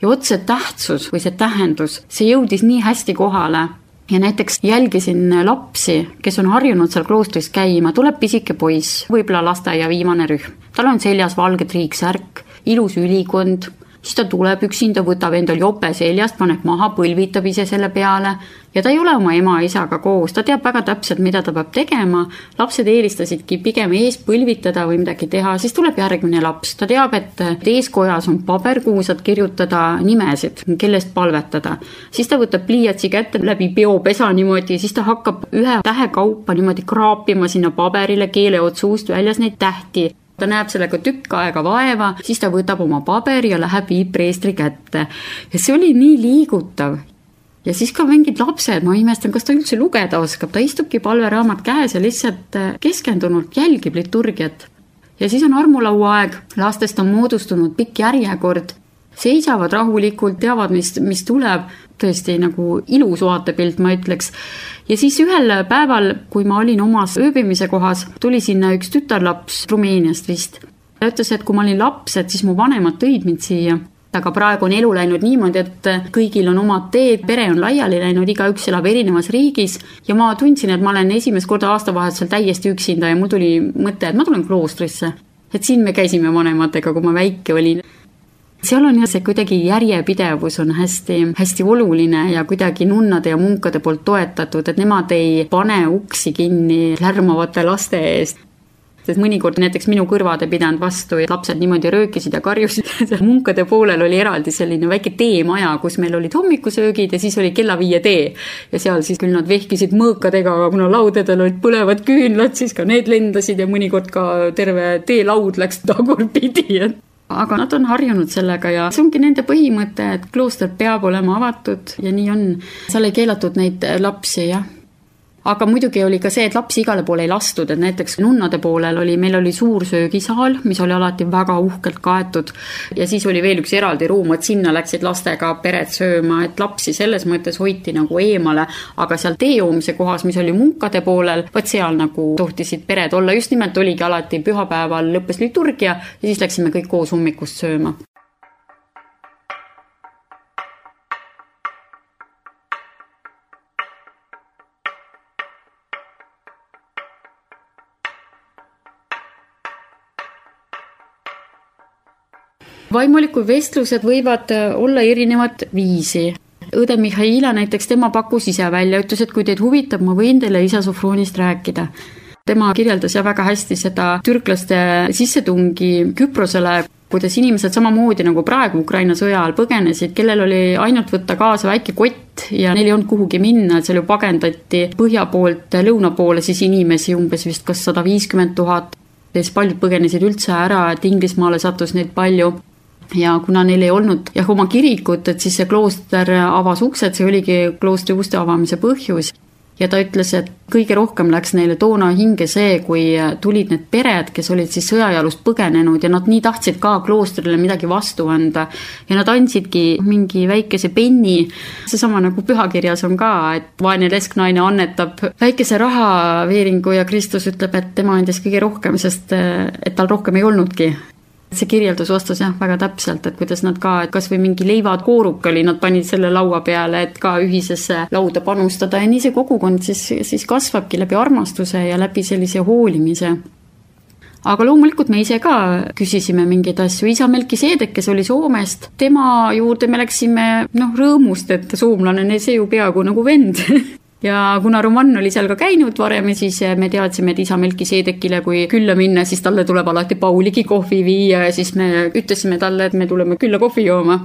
ja vot see tähtsus või see tähendus, see jõudis nii hästi kohale ja näiteks jälgisin lapsi, kes on harjunud seal kloostris käima, tuleb pisike poiss, võib-olla lasteaia viimane rühm. tal on seljas valge triiksärk, ilus ülikond siis ta tuleb üksinda, võtab endal jope seljast, paneb maha, põlvitab ise selle peale ja ta ei ole oma ema-isaga koos, ta teab väga täpselt, mida ta peab tegema. lapsed eelistasidki pigem ees põlvitada või midagi teha, siis tuleb järgmine laps, ta teab, et eeskojas on paber, kuhu saad kirjutada nimesid, kellest palvetada. siis ta võtab pliiatsi kätte läbi peopesa niimoodi, siis ta hakkab ühe tähe kaupa niimoodi kraapima sinna paberile keele ots suust väljas neid tähti ta näeb sellega tükk aega vaeva, siis ta võtab oma paberi ja läheb viib preestri kätte. ja see oli nii liigutav. ja siis ka mingid lapsed, ma imestan, kas ta üldse lugeda oskab, ta istubki palveraamat käes ja lihtsalt äh, keskendunult jälgib liturgiat. ja siis on armulaua aeg, lastest on moodustunud pikk järjekord seisavad rahulikult, teavad, mis, mis tuleb, tõesti nagu ilus vaatepilt, ma ütleks. Ja siis ühel päeval, kui ma olin omas ööbimise kohas, tuli sinna üks tütarlaps Rumeeniast vist. ta ütles, et kui ma olin laps, et siis mu vanemad tõid mind siia. Aga praegu on elu läinud niimoodi, et kõigil on omad teed, pere on laiali läinud, igaüks elab erinevas riigis. Ja ma tundsin, et ma olen esimest korda aastavahetusel täiesti üksinda ja mul tuli mõte, et ma tulen kloostrisse. et siin me käisime vanematega, kui ma väike olin seal on jah, see kuidagi järjepidevus on hästi-hästi oluline ja kuidagi nunnade ja munkade poolt toetatud, et nemad ei pane uksi kinni lärmavate laste eest sest mõnikord näiteks minu kõrvad ei pidanud vastu ja lapsed niimoodi röökisid ja karjusid *laughs* munkade poolel oli eraldi selline väike teemaja, kus meil olid hommikusöögid ja siis oli kella viie tee. ja seal siis küll nad vehkisid mõõkadega, aga kuna laudadel olid põlevad küünlad, siis ka need lendasid ja mõnikord ka terve teelaud läks tagurpidi, et aga nad on harjunud sellega ja see ongi nende põhimõte, et klooster peab olema avatud ja nii on. seal ei keelatud neid lapsi, jah aga muidugi oli ka see, et lapsi igale poole ei lastud, et näiteks nunnade poolel oli, meil oli suur söögisaal, mis oli alati väga uhkelt kaetud. Ja siis oli veel üks eraldi ruum, et sinna läksid lastega pered sööma, et lapsi selles mõttes hoiti nagu eemale, aga seal tee joomise kohas, mis oli munkade poolel, vot seal nagu tohtisid pered olla, just nimelt oligi alati pühapäeval lõppes liturgia ja siis läksime kõik koos hommikust sööma vaimuliku vestlused võivad äh, olla erinevat viisi. õde Mihhaila näiteks, tema pakkus ise välja, ütles, et kui teid huvitab, ma võin teile isa Sofroonist rääkida. Tema kirjeldas ja väga hästi seda türklaste sissetungi Küprosele, kuidas inimesed samamoodi nagu praegu Ukraina sõja ajal põgenesid, kellel oli ainult võtta kaasa väike kott ja neil ei olnud kuhugi minna, et seal ju pagendati põhja poolt lõuna poole siis inimesi umbes vist kas sada viiskümmend tuhat, siis paljud põgenesid üldse ära, et Inglismaale sattus neid palju ja kuna neil ei olnud jah, oma kirikut, et siis see klooster avas uksed, see oligi kloostri uste avamise põhjus. ja ta ütles, et kõige rohkem läks neile toona hinge see, kui tulid need pered, kes olid siis sõjajalust põgenenud ja nad nii tahtsid ka kloostrile midagi vastu anda. ja nad andsidki mingi väikese penni, seesama nagu pühakirjas on ka, et vaene lesknaine annetab väikese rahaveeringu ja Kristus ütleb, et tema andis kõige rohkem, sest et tal rohkem ei olnudki see kirjeldus vastas jah, väga täpselt, et kuidas nad ka, et kasvõi mingi leivakooruk oli, nad panid selle laua peale, et ka ühisesse lauda panustada ja nii see kogukond siis, siis kasvabki läbi armastuse ja läbi sellise hoolimise. Aga loomulikult me ise ka küsisime mingeid asju, isa Melkiseedek, kes oli Soomest, tema juurde me läksime noh, rõõmust, et soomlane, see ju peaaegu nagu vend *laughs* ja kuna Roman oli seal ka käinud varem, siis me teadsime, et isa Melkiseedekile, kui külla minna, siis talle tuleb alati Pauligi kohvi viia ja siis me ütlesime talle, et me tuleme külla kohvi jooma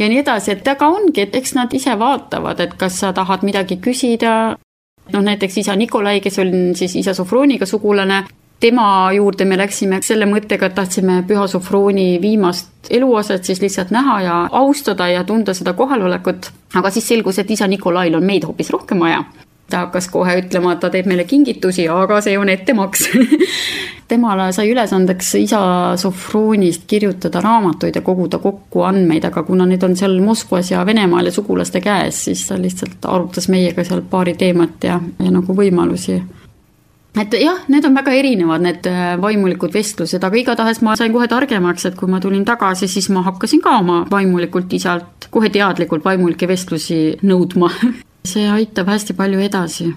ja nii edasi, et aga ongi, et eks nad ise vaatavad, et kas sa tahad midagi küsida. noh, näiteks isa Nikolai, kes on siis isa Sofrooniga sugulane, tema juurde me läksime selle mõttega, et tahtsime Püha Sofrooni viimast eluaset siis lihtsalt näha ja austada ja tunda seda kohalolekut. aga siis selgus, et isa Nikolail on meid hoopis rohkem vaja. ta hakkas kohe ütlema, et ta teeb meile kingitusi, aga see on ettemaks *laughs* temale sai ülesandeks isa Sofroonist kirjutada raamatuid ja koguda kokku andmeid, aga kuna need on seal Moskvas ja Venemaal ja sugulaste käes, siis ta lihtsalt arutas meiega seal paari teemat ja, ja nagu võimalusi et jah, need on väga erinevad, need äh, vaimulikud vestlused, aga igatahes ma sain kohe targemaks, et kui ma tulin tagasi, siis ma hakkasin ka oma vaimulikult isalt kohe teadlikult vaimulikke vestlusi nõudma. *laughs* See aitab hästi palju edasi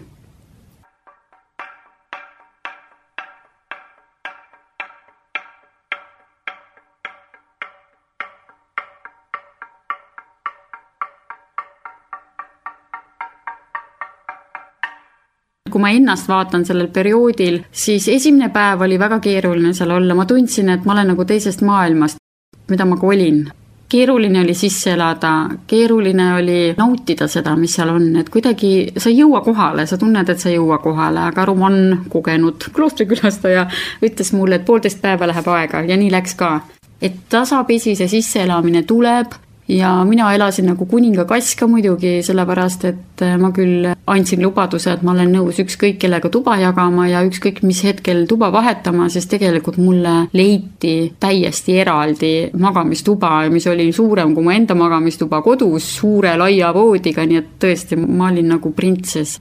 kui ma ennast vaatan sellel perioodil, siis esimene päev oli väga keeruline seal olla, ma tundsin, et ma olen nagu teisest maailmast, mida ma ka olin. Keeruline oli sisse elada, keeruline oli nautida seda, mis seal on, et kuidagi sa ei jõua kohale, sa tunned, et sa ei jõua kohale, aga Roman, kogenud kloostrikülastaja, ütles mulle, et poolteist päeva läheb aega ja nii läks ka. et tasapisi see sisseelamine tuleb ja mina elasin nagu kuningakass ka muidugi, sellepärast et äh, ma küll andsin lubaduse, et ma olen nõus ükskõik kellega tuba jagama ja ükskõik mis hetkel tuba vahetama, sest tegelikult mulle leiti täiesti eraldi magamistuba, mis oli suurem kui mu enda magamistuba kodus, suure laia voodiga, nii et tõesti, ma olin nagu printsess.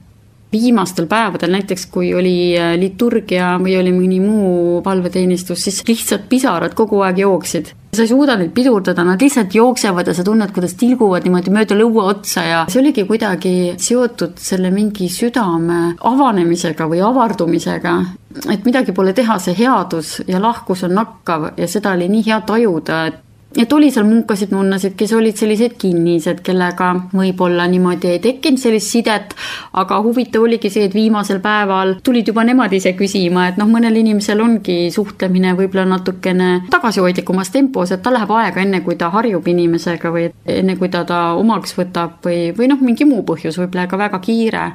Viimastel päevadel, näiteks kui oli äh, liturgia või oli mõni muu palveteenistus, siis lihtsalt pisarad kogu aeg jooksid sa ei suuda neid pidurdada, nad lihtsalt jooksevad ja sa tunned, kuidas tilguvad niimoodi mööda lõua otsa ja see oligi kuidagi seotud selle mingi südame avanemisega või avardumisega. et midagi pole teha, see headus ja lahkus on nakkav ja seda oli nii hea tajuda, et et oli seal munkasid, nunnasid, kes olid sellised kinnised, kellega võib-olla niimoodi ei tekkinud sellist sidet, aga huvitav oligi see, et viimasel päeval tulid juba nemad ise küsima, et noh, mõnel inimesel ongi suhtlemine võib-olla natukene tagasihoidlikumas tempos, et tal läheb aega, enne kui ta harjub inimesega või enne kui ta ta omaks võtab või, või noh, mingi muu põhjus, võib-olla ka väga kiire.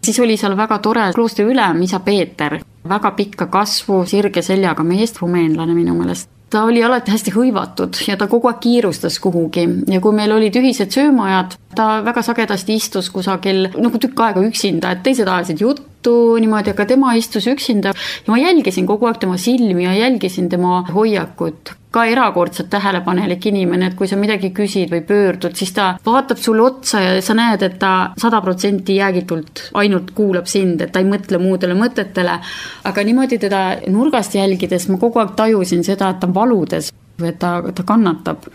Siis oli seal väga tore kloostri ülem, isa Peeter, väga pikka kasvu, sirge seljaga mees, rumeenlane minu meelest ta oli alati hästi hõivatud ja ta kogu aeg kiirustas kuhugi. Ja kui meil olid ühised söömaajad, ta väga sagedasti istus kusagil nagu tükk aega üksinda, et teised ajasid juttu niimoodi, aga tema istus üksinda. Ja ma jälgisin kogu aeg tema silmi ja jälgisin tema hoiakut ka erakordselt tähelepanelik inimene, et kui sa midagi küsid või pöördud, siis ta vaatab sulle otsa ja sa näed, et ta sada protsenti jäägitult ainult kuulab sind, et ta ei mõtle muudele mõtetele. aga niimoodi teda nurgast jälgides ma kogu aeg tajusin seda, et ta on valudes et ta, ta kannatab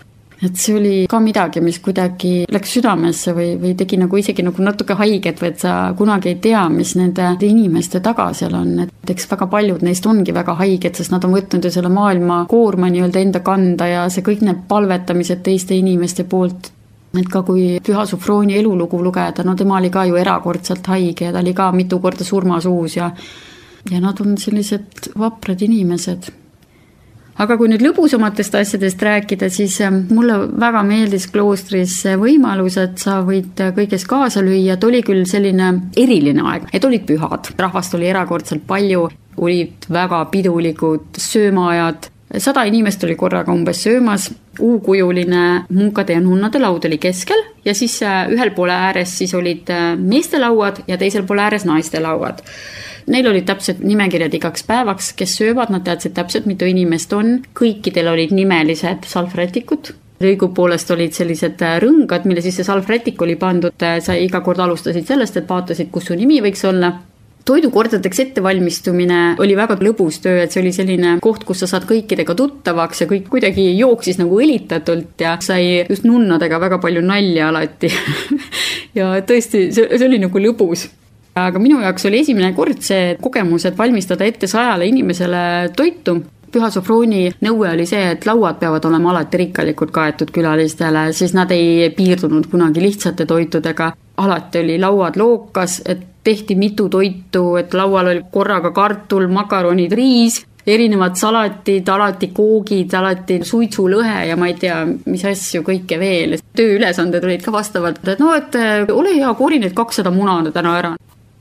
et see oli ka midagi, mis kuidagi läks südamesse või, või tegi nagu isegi nagu natuke haiget või et sa kunagi ei tea, mis nende inimeste taga seal on, et eks väga paljud neist ongi väga haiged, sest nad on võtnud ju selle maailma koorma nii-öelda enda kanda ja see kõik need palvetamised teiste inimeste poolt. Et ka kui Püha Sufrooni elulugu lugeda, no tema oli ka ju erakordselt haige ja ta oli ka mitu korda surmasuus ja ja nad on sellised vaprad inimesed aga kui nüüd lõbusamatest asjadest rääkida, siis ähm, mulle väga meeldis kloostris see võimalus, et sa võid kõiges kaasa lüüa, et oli küll selline eriline aeg, et olid pühad, rahvast oli erakordselt palju, olid väga pidulikud söömaajad, sada inimest oli korraga umbes söömas, U-kujuline munkade ja nunnade laud oli keskel ja siis äh, ühel poole ääres siis olid äh, meestelauad ja teisel poole ääres naistelauad Neil olid täpsed nimekirjad igaks päevaks, kes söövad, nad teadsid täpselt, mitu inimest on, kõikidel olid nimelised salvrätikud. Õigupoolest olid sellised äh, rõngad, mille sisse salvrätik oli pandud, äh, sa iga kord alustasid sellest, et vaatasid, kus su nimi võiks olla. Toidukordadeks ettevalmistumine oli väga lõbus töö, et see oli selline koht, kus sa saad kõikidega tuttavaks ja kõik kuidagi jooksis nagu õlitatult ja sai just nunnadega väga palju nalja alati. *laughs* Ja tõesti, see, see oli nagu lõbus aga minu jaoks oli esimene kord see kogemus, et valmistada ette sajale inimesele toitu Püha Sofrooni nõue oli see, et lauad peavad olema alati rikkalikult kaetud külalistele, siis nad ei piirdunud kunagi lihtsate toitudega. alati oli lauad lookas, et tehti mitu toitu, et laual oli korraga kartul, makaronid, riis, erinevad salatid, alati koogid, alati suitsulõhe ja ma ei tea, mis asju kõike veel. tööülesanded olid ka vastavalt, et no, et ole hea, kori need kakssada muna täna ära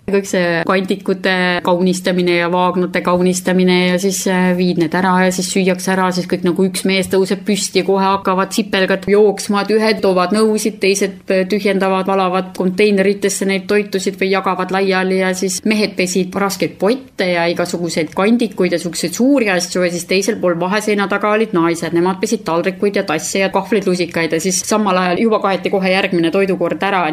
kõik see kandikute kaunistamine ja vaagnate kaunistamine ja siis äh, viid need ära ja siis süüakse ära, siis kõik nagu üks mees tõuseb püsti kohe hakkavad sipelgad jooksma, et ühed toovad nõusid, teised äh, tühjendavad, valavad konteineritesse neid toitusid või jagavad laiali ja siis mehed pesid raskeid potte ja igasuguseid kandikuid ja siukseid suuri asju ja siis teisel pool vaheseina taga olid naised, nemad pesid taldrikuid ja tasse ja kahvleid, lusikaid ja siis samal ajal juba kaeti kohe järgmine toidukord ära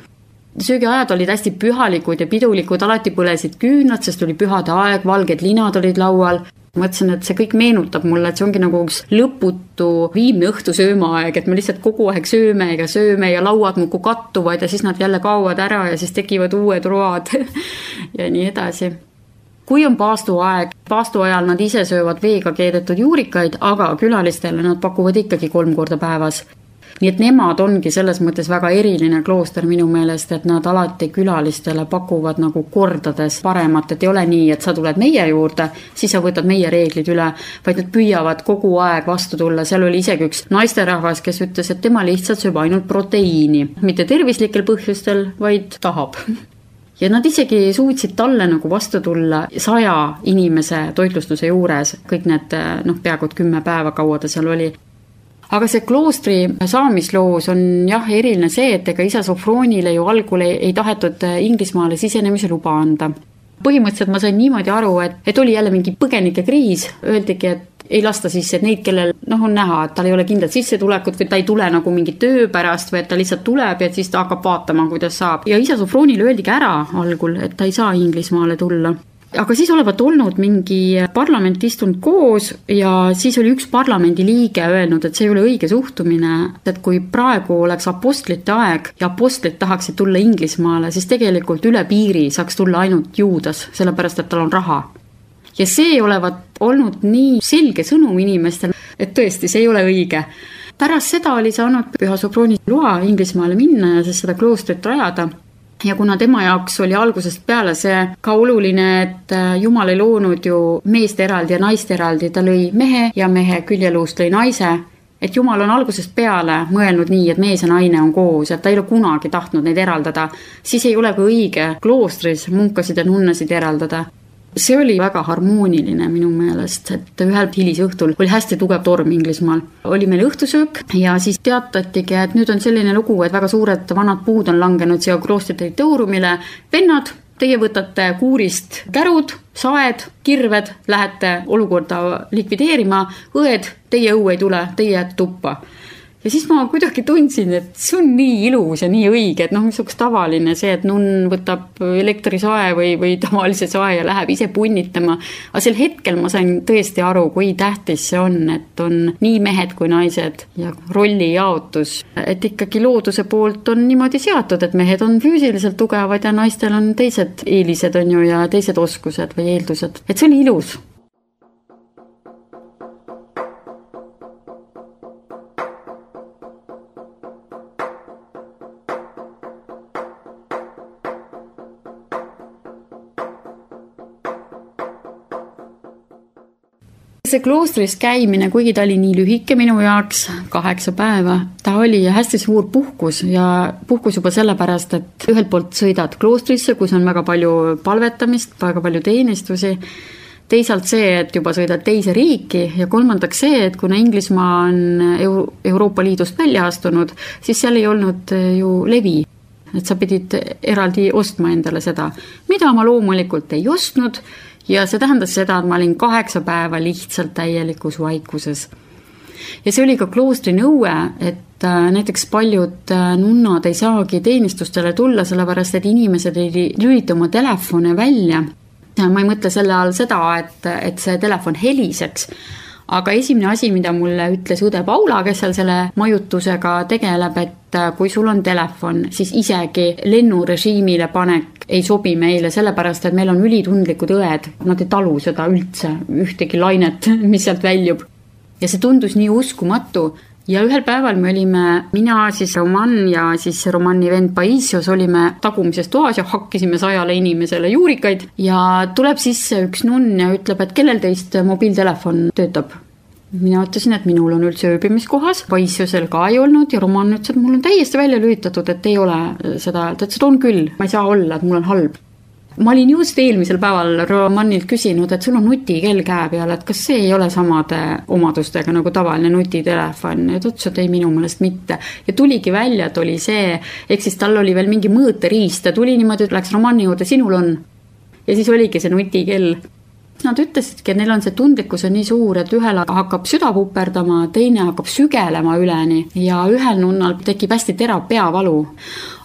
söögiajad olid hästi pühalikud ja pidulikud, alati põlesid küünlad, sest oli pühade aeg, valged linad olid laual. mõtlesin, et see kõik meenutab mulle, et see ongi nagu üks lõputu viimne õhtu söömaaeg, et me lihtsalt kogu aeg sööme ja sööme ja lauad muudkui kattuvad ja siis nad jälle kaovad ära ja siis tekivad uued road *laughs* ja nii edasi kui on paastuaeg, paastu ajal nad ise söövad veega keedetud juurikaid, aga külalistele nad pakuvad ikkagi kolm korda päevas nii et nemad ongi selles mõttes väga eriline klooster minu meelest, et nad alati külalistele pakuvad nagu kordades paremat, et ei ole nii, et sa tuled meie juurde, siis sa võtad meie reeglid üle, vaid nad püüavad kogu aeg vastu tulla, seal oli isegi üks naisterahvas, kes ütles, et tema lihtsalt sööb ainult proteiini, mitte tervislikel põhjustel, vaid tahab. Ja nad isegi suutsid talle nagu vastu tulla saja inimese toitlustuse juures, kõik need noh, peaaegu et kümme päeva, kaua ta seal oli aga see kloostri saamisloos on jah, eriline see, et ega isa Sofroonile ju algul ei, ei tahetud Inglismaale sisenemise luba anda. Põhimõtteliselt ma sain niimoodi aru, et, et oli jälle mingi põgenikekriis, öeldigi, et ei lasta sisse, et neid, kellel noh, on näha, et tal ei ole kindlat sissetulekut või ta ei tule nagu mingi töö pärast või et ta lihtsalt tuleb ja siis ta hakkab vaatama, kuidas saab. ja isa Sofroonile öeldigi ära algul, et ta ei saa Inglismaale tulla aga siis olevat olnud mingi parlament istunud koos ja siis oli üks parlamendiliige öelnud, et see ei ole õige suhtumine, et kui praegu oleks apostlite aeg ja apostlid tahaksid tulla Inglismaale, siis tegelikult üle piiri saaks tulla ainult Juudas, sellepärast et tal on raha. ja see olevat olnud nii selge sõnum inimestele, et tõesti, see ei ole õige pärast seda oli saanud Püha Sobroni loa Inglismaale minna ja siis seda kloostrit rajada ja kuna tema jaoks oli algusest peale see ka oluline, et äh, Jumal ei loonud ju meest eraldi ja naist eraldi, ta lõi mehe ja mehe küljeluust lõi naise, et Jumal on algusest peale mõelnud nii, et mees ja naine on koos, et ta ei ole kunagi tahtnud neid eraldada, siis ei ole ka õige kloostris munkasid ja nunnasid eraldada see oli väga harmooniline minu meelest, et ühel hilisõhtul oli hästi tugev torm Inglismaal. oli meil õhtusöök ja siis teatatigi, et nüüd on selline lugu, et väga suured vanad puud on langenud siia kloostri territooriumile. vennad, teie võtate kuurist kärud, saed, kirved, lähete olukorda likvideerima, õed, teie õue ei tule, teie jääte tuppa ja siis ma kuidagi tundsin, et see on nii ilus ja nii õige, et noh, missugune tavaline see, et nunn võtab elektrisae või, või tavalise sae ja läheb ise punnitama. aga sel hetkel ma sain tõesti aru, kui tähtis see on, et on nii mehed kui naised ja rollijaotus. et ikkagi looduse poolt on niimoodi seatud, et mehed on füüsiliselt tugevad ja naistel on teised eelised, on ju, ja teised oskused või eeldused, et see oli ilus see kloostris käimine, kuigi ta oli nii lühike minu jaoks, kaheksa päeva, ta oli hästi suur puhkus ja puhkus juba sellepärast, et ühelt poolt sõidad kloostrisse, kus on väga palju palvetamist, väga palju teenistusi, teisalt see, et juba sõidad teise riiki ja kolmandaks see, et kuna Inglismaa on Euro Euroopa Liidust välja astunud, siis seal ei olnud ju levi. Et sa pidid eraldi ostma endale seda, mida ma loomulikult ei ostnud ja see tähendas seda, et ma olin kaheksa päeva lihtsalt täielikus vaikuses. ja see oli ka kloostri nõue, et äh, näiteks paljud äh, nunnad ei saagi teenistustele tulla, sellepärast et inimesed ei lülita oma telefone välja. ma ei mõtle selle all seda, et, et see telefon heliseks aga esimene asi, mida mulle ütles õde Paula, kes seal selle majutusega tegeleb, et äh, kui sul on telefon, siis isegi lennurežiimile panek ei sobi meile, sellepärast et meil on ülitundlikud õed, nad ei talu seda üldse, ühtegi lainet, *laughs* mis sealt väljub. ja see tundus nii uskumatu ja ühel päeval me olime, mina siis Roman ja siis Romani vend Paisios olime tagumises toas ja hakkisime sajale inimesele juurikaid. Ja tuleb sisse üks nunn ja ütleb, et kellel teist mobiiltelefon töötab. Mina ütlesin, et minul on üldse ööbimiskohas, Paisiosel ka ei olnud ja Roman ütles, et mul on täiesti välja lülitatud, et ei ole seda, ta ütles, et on küll, ma ei saa olla, et mul on halb ma olin just eelmisel päeval Romanilt küsinud, et sul on nutikell käe peal, et kas see ei ole samade omadustega nagu tavaline nutitelefon ja ta ütles, et ei, minu meelest mitte. ja tuligi välja, et oli see, ehk siis tal oli veel mingi mõõteriist, ta tuli niimoodi, et läks Romani juurde, sinul on. ja siis oligi see nutikell Nad ütlesidki, et neil on see tundlikkus on nii suur, et ühel hakkab süda puperdama, teine hakkab sügelema üleni ja ühel nunnal tekib hästi terav peavalu.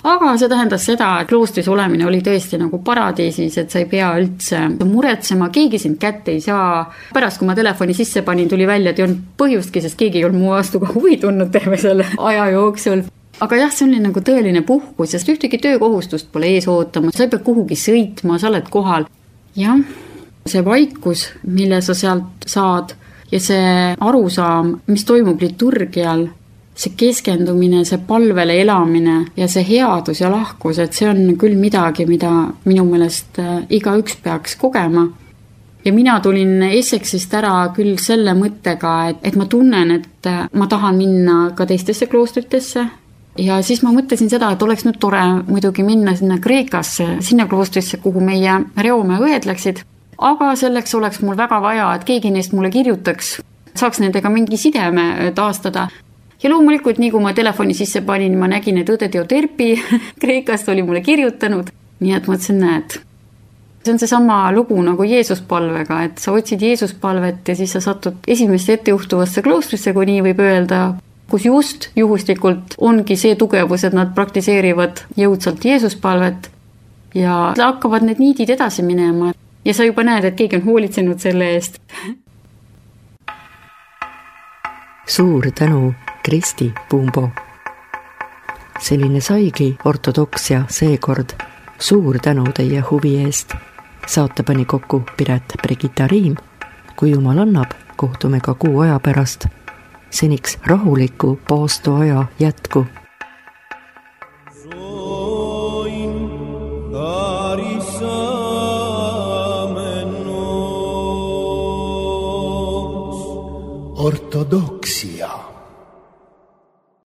aga see tähendas seda, et kloostris olemine oli tõesti nagu paradiisis, et sa ei pea üldse muretsema, keegi sind kätte ei saa. pärast, kui ma telefoni sisse panin, tuli välja, et ei olnud põhjustki, sest keegi ei olnud mu vastu ka huvi tundnud terve selle aja jooksul aga jah, see oli nagu tõeline puhkus, sest ühtegi töökohustust pole ees ootama, sa ei pea kuhugi sõitma, sa oled kohal. jah see vaikus, mille sa sealt saad ja see arusaam, mis toimub liturgial, see keskendumine, see palvele elamine ja see headus ja lahkus, et see on küll midagi, mida minu meelest äh, igaüks peaks kogema. ja mina tulin Essexist ära küll selle mõttega, et, et ma tunnen, et äh, ma tahan minna ka teistesse kloostritesse ja siis ma mõtlesin seda, et oleks nüüd tore muidugi minna sinna Kreekasse, sinna kloostrisse, kuhu meie Reome õed läksid aga selleks oleks mul väga vaja, et keegi neist mulle kirjutaks, saaks nendega mingi sideme taastada. ja loomulikult, nii kui ma telefoni sisse panin, ma nägin, et õde Teoterpi *laughs* Kreekast oli mulle kirjutanud, nii et mõtlesin, näed, see on seesama lugu nagu Jeesuspalvega, et sa otsid Jeesuspalvet ja siis sa satud esimesse ettejuhtuvasse kloostrisse, kui nii võib öelda, kus just juhuslikult ongi see tugevus, et nad praktiseerivad jõudsalt Jeesuspalvet ja hakkavad need niidid edasi minema ja sa juba näed, et keegi on hoolitsenud selle eest. suur tänu, Kristi Pumbo. selline saigi ortodoksia seekord. suur tänu teie huvi eest. saate pani kokku Piret Brigitta Riim. kui jumal annab, kohtume ka kuu aja pärast. seniks rahulikku paastoaja jätku ortodoksia.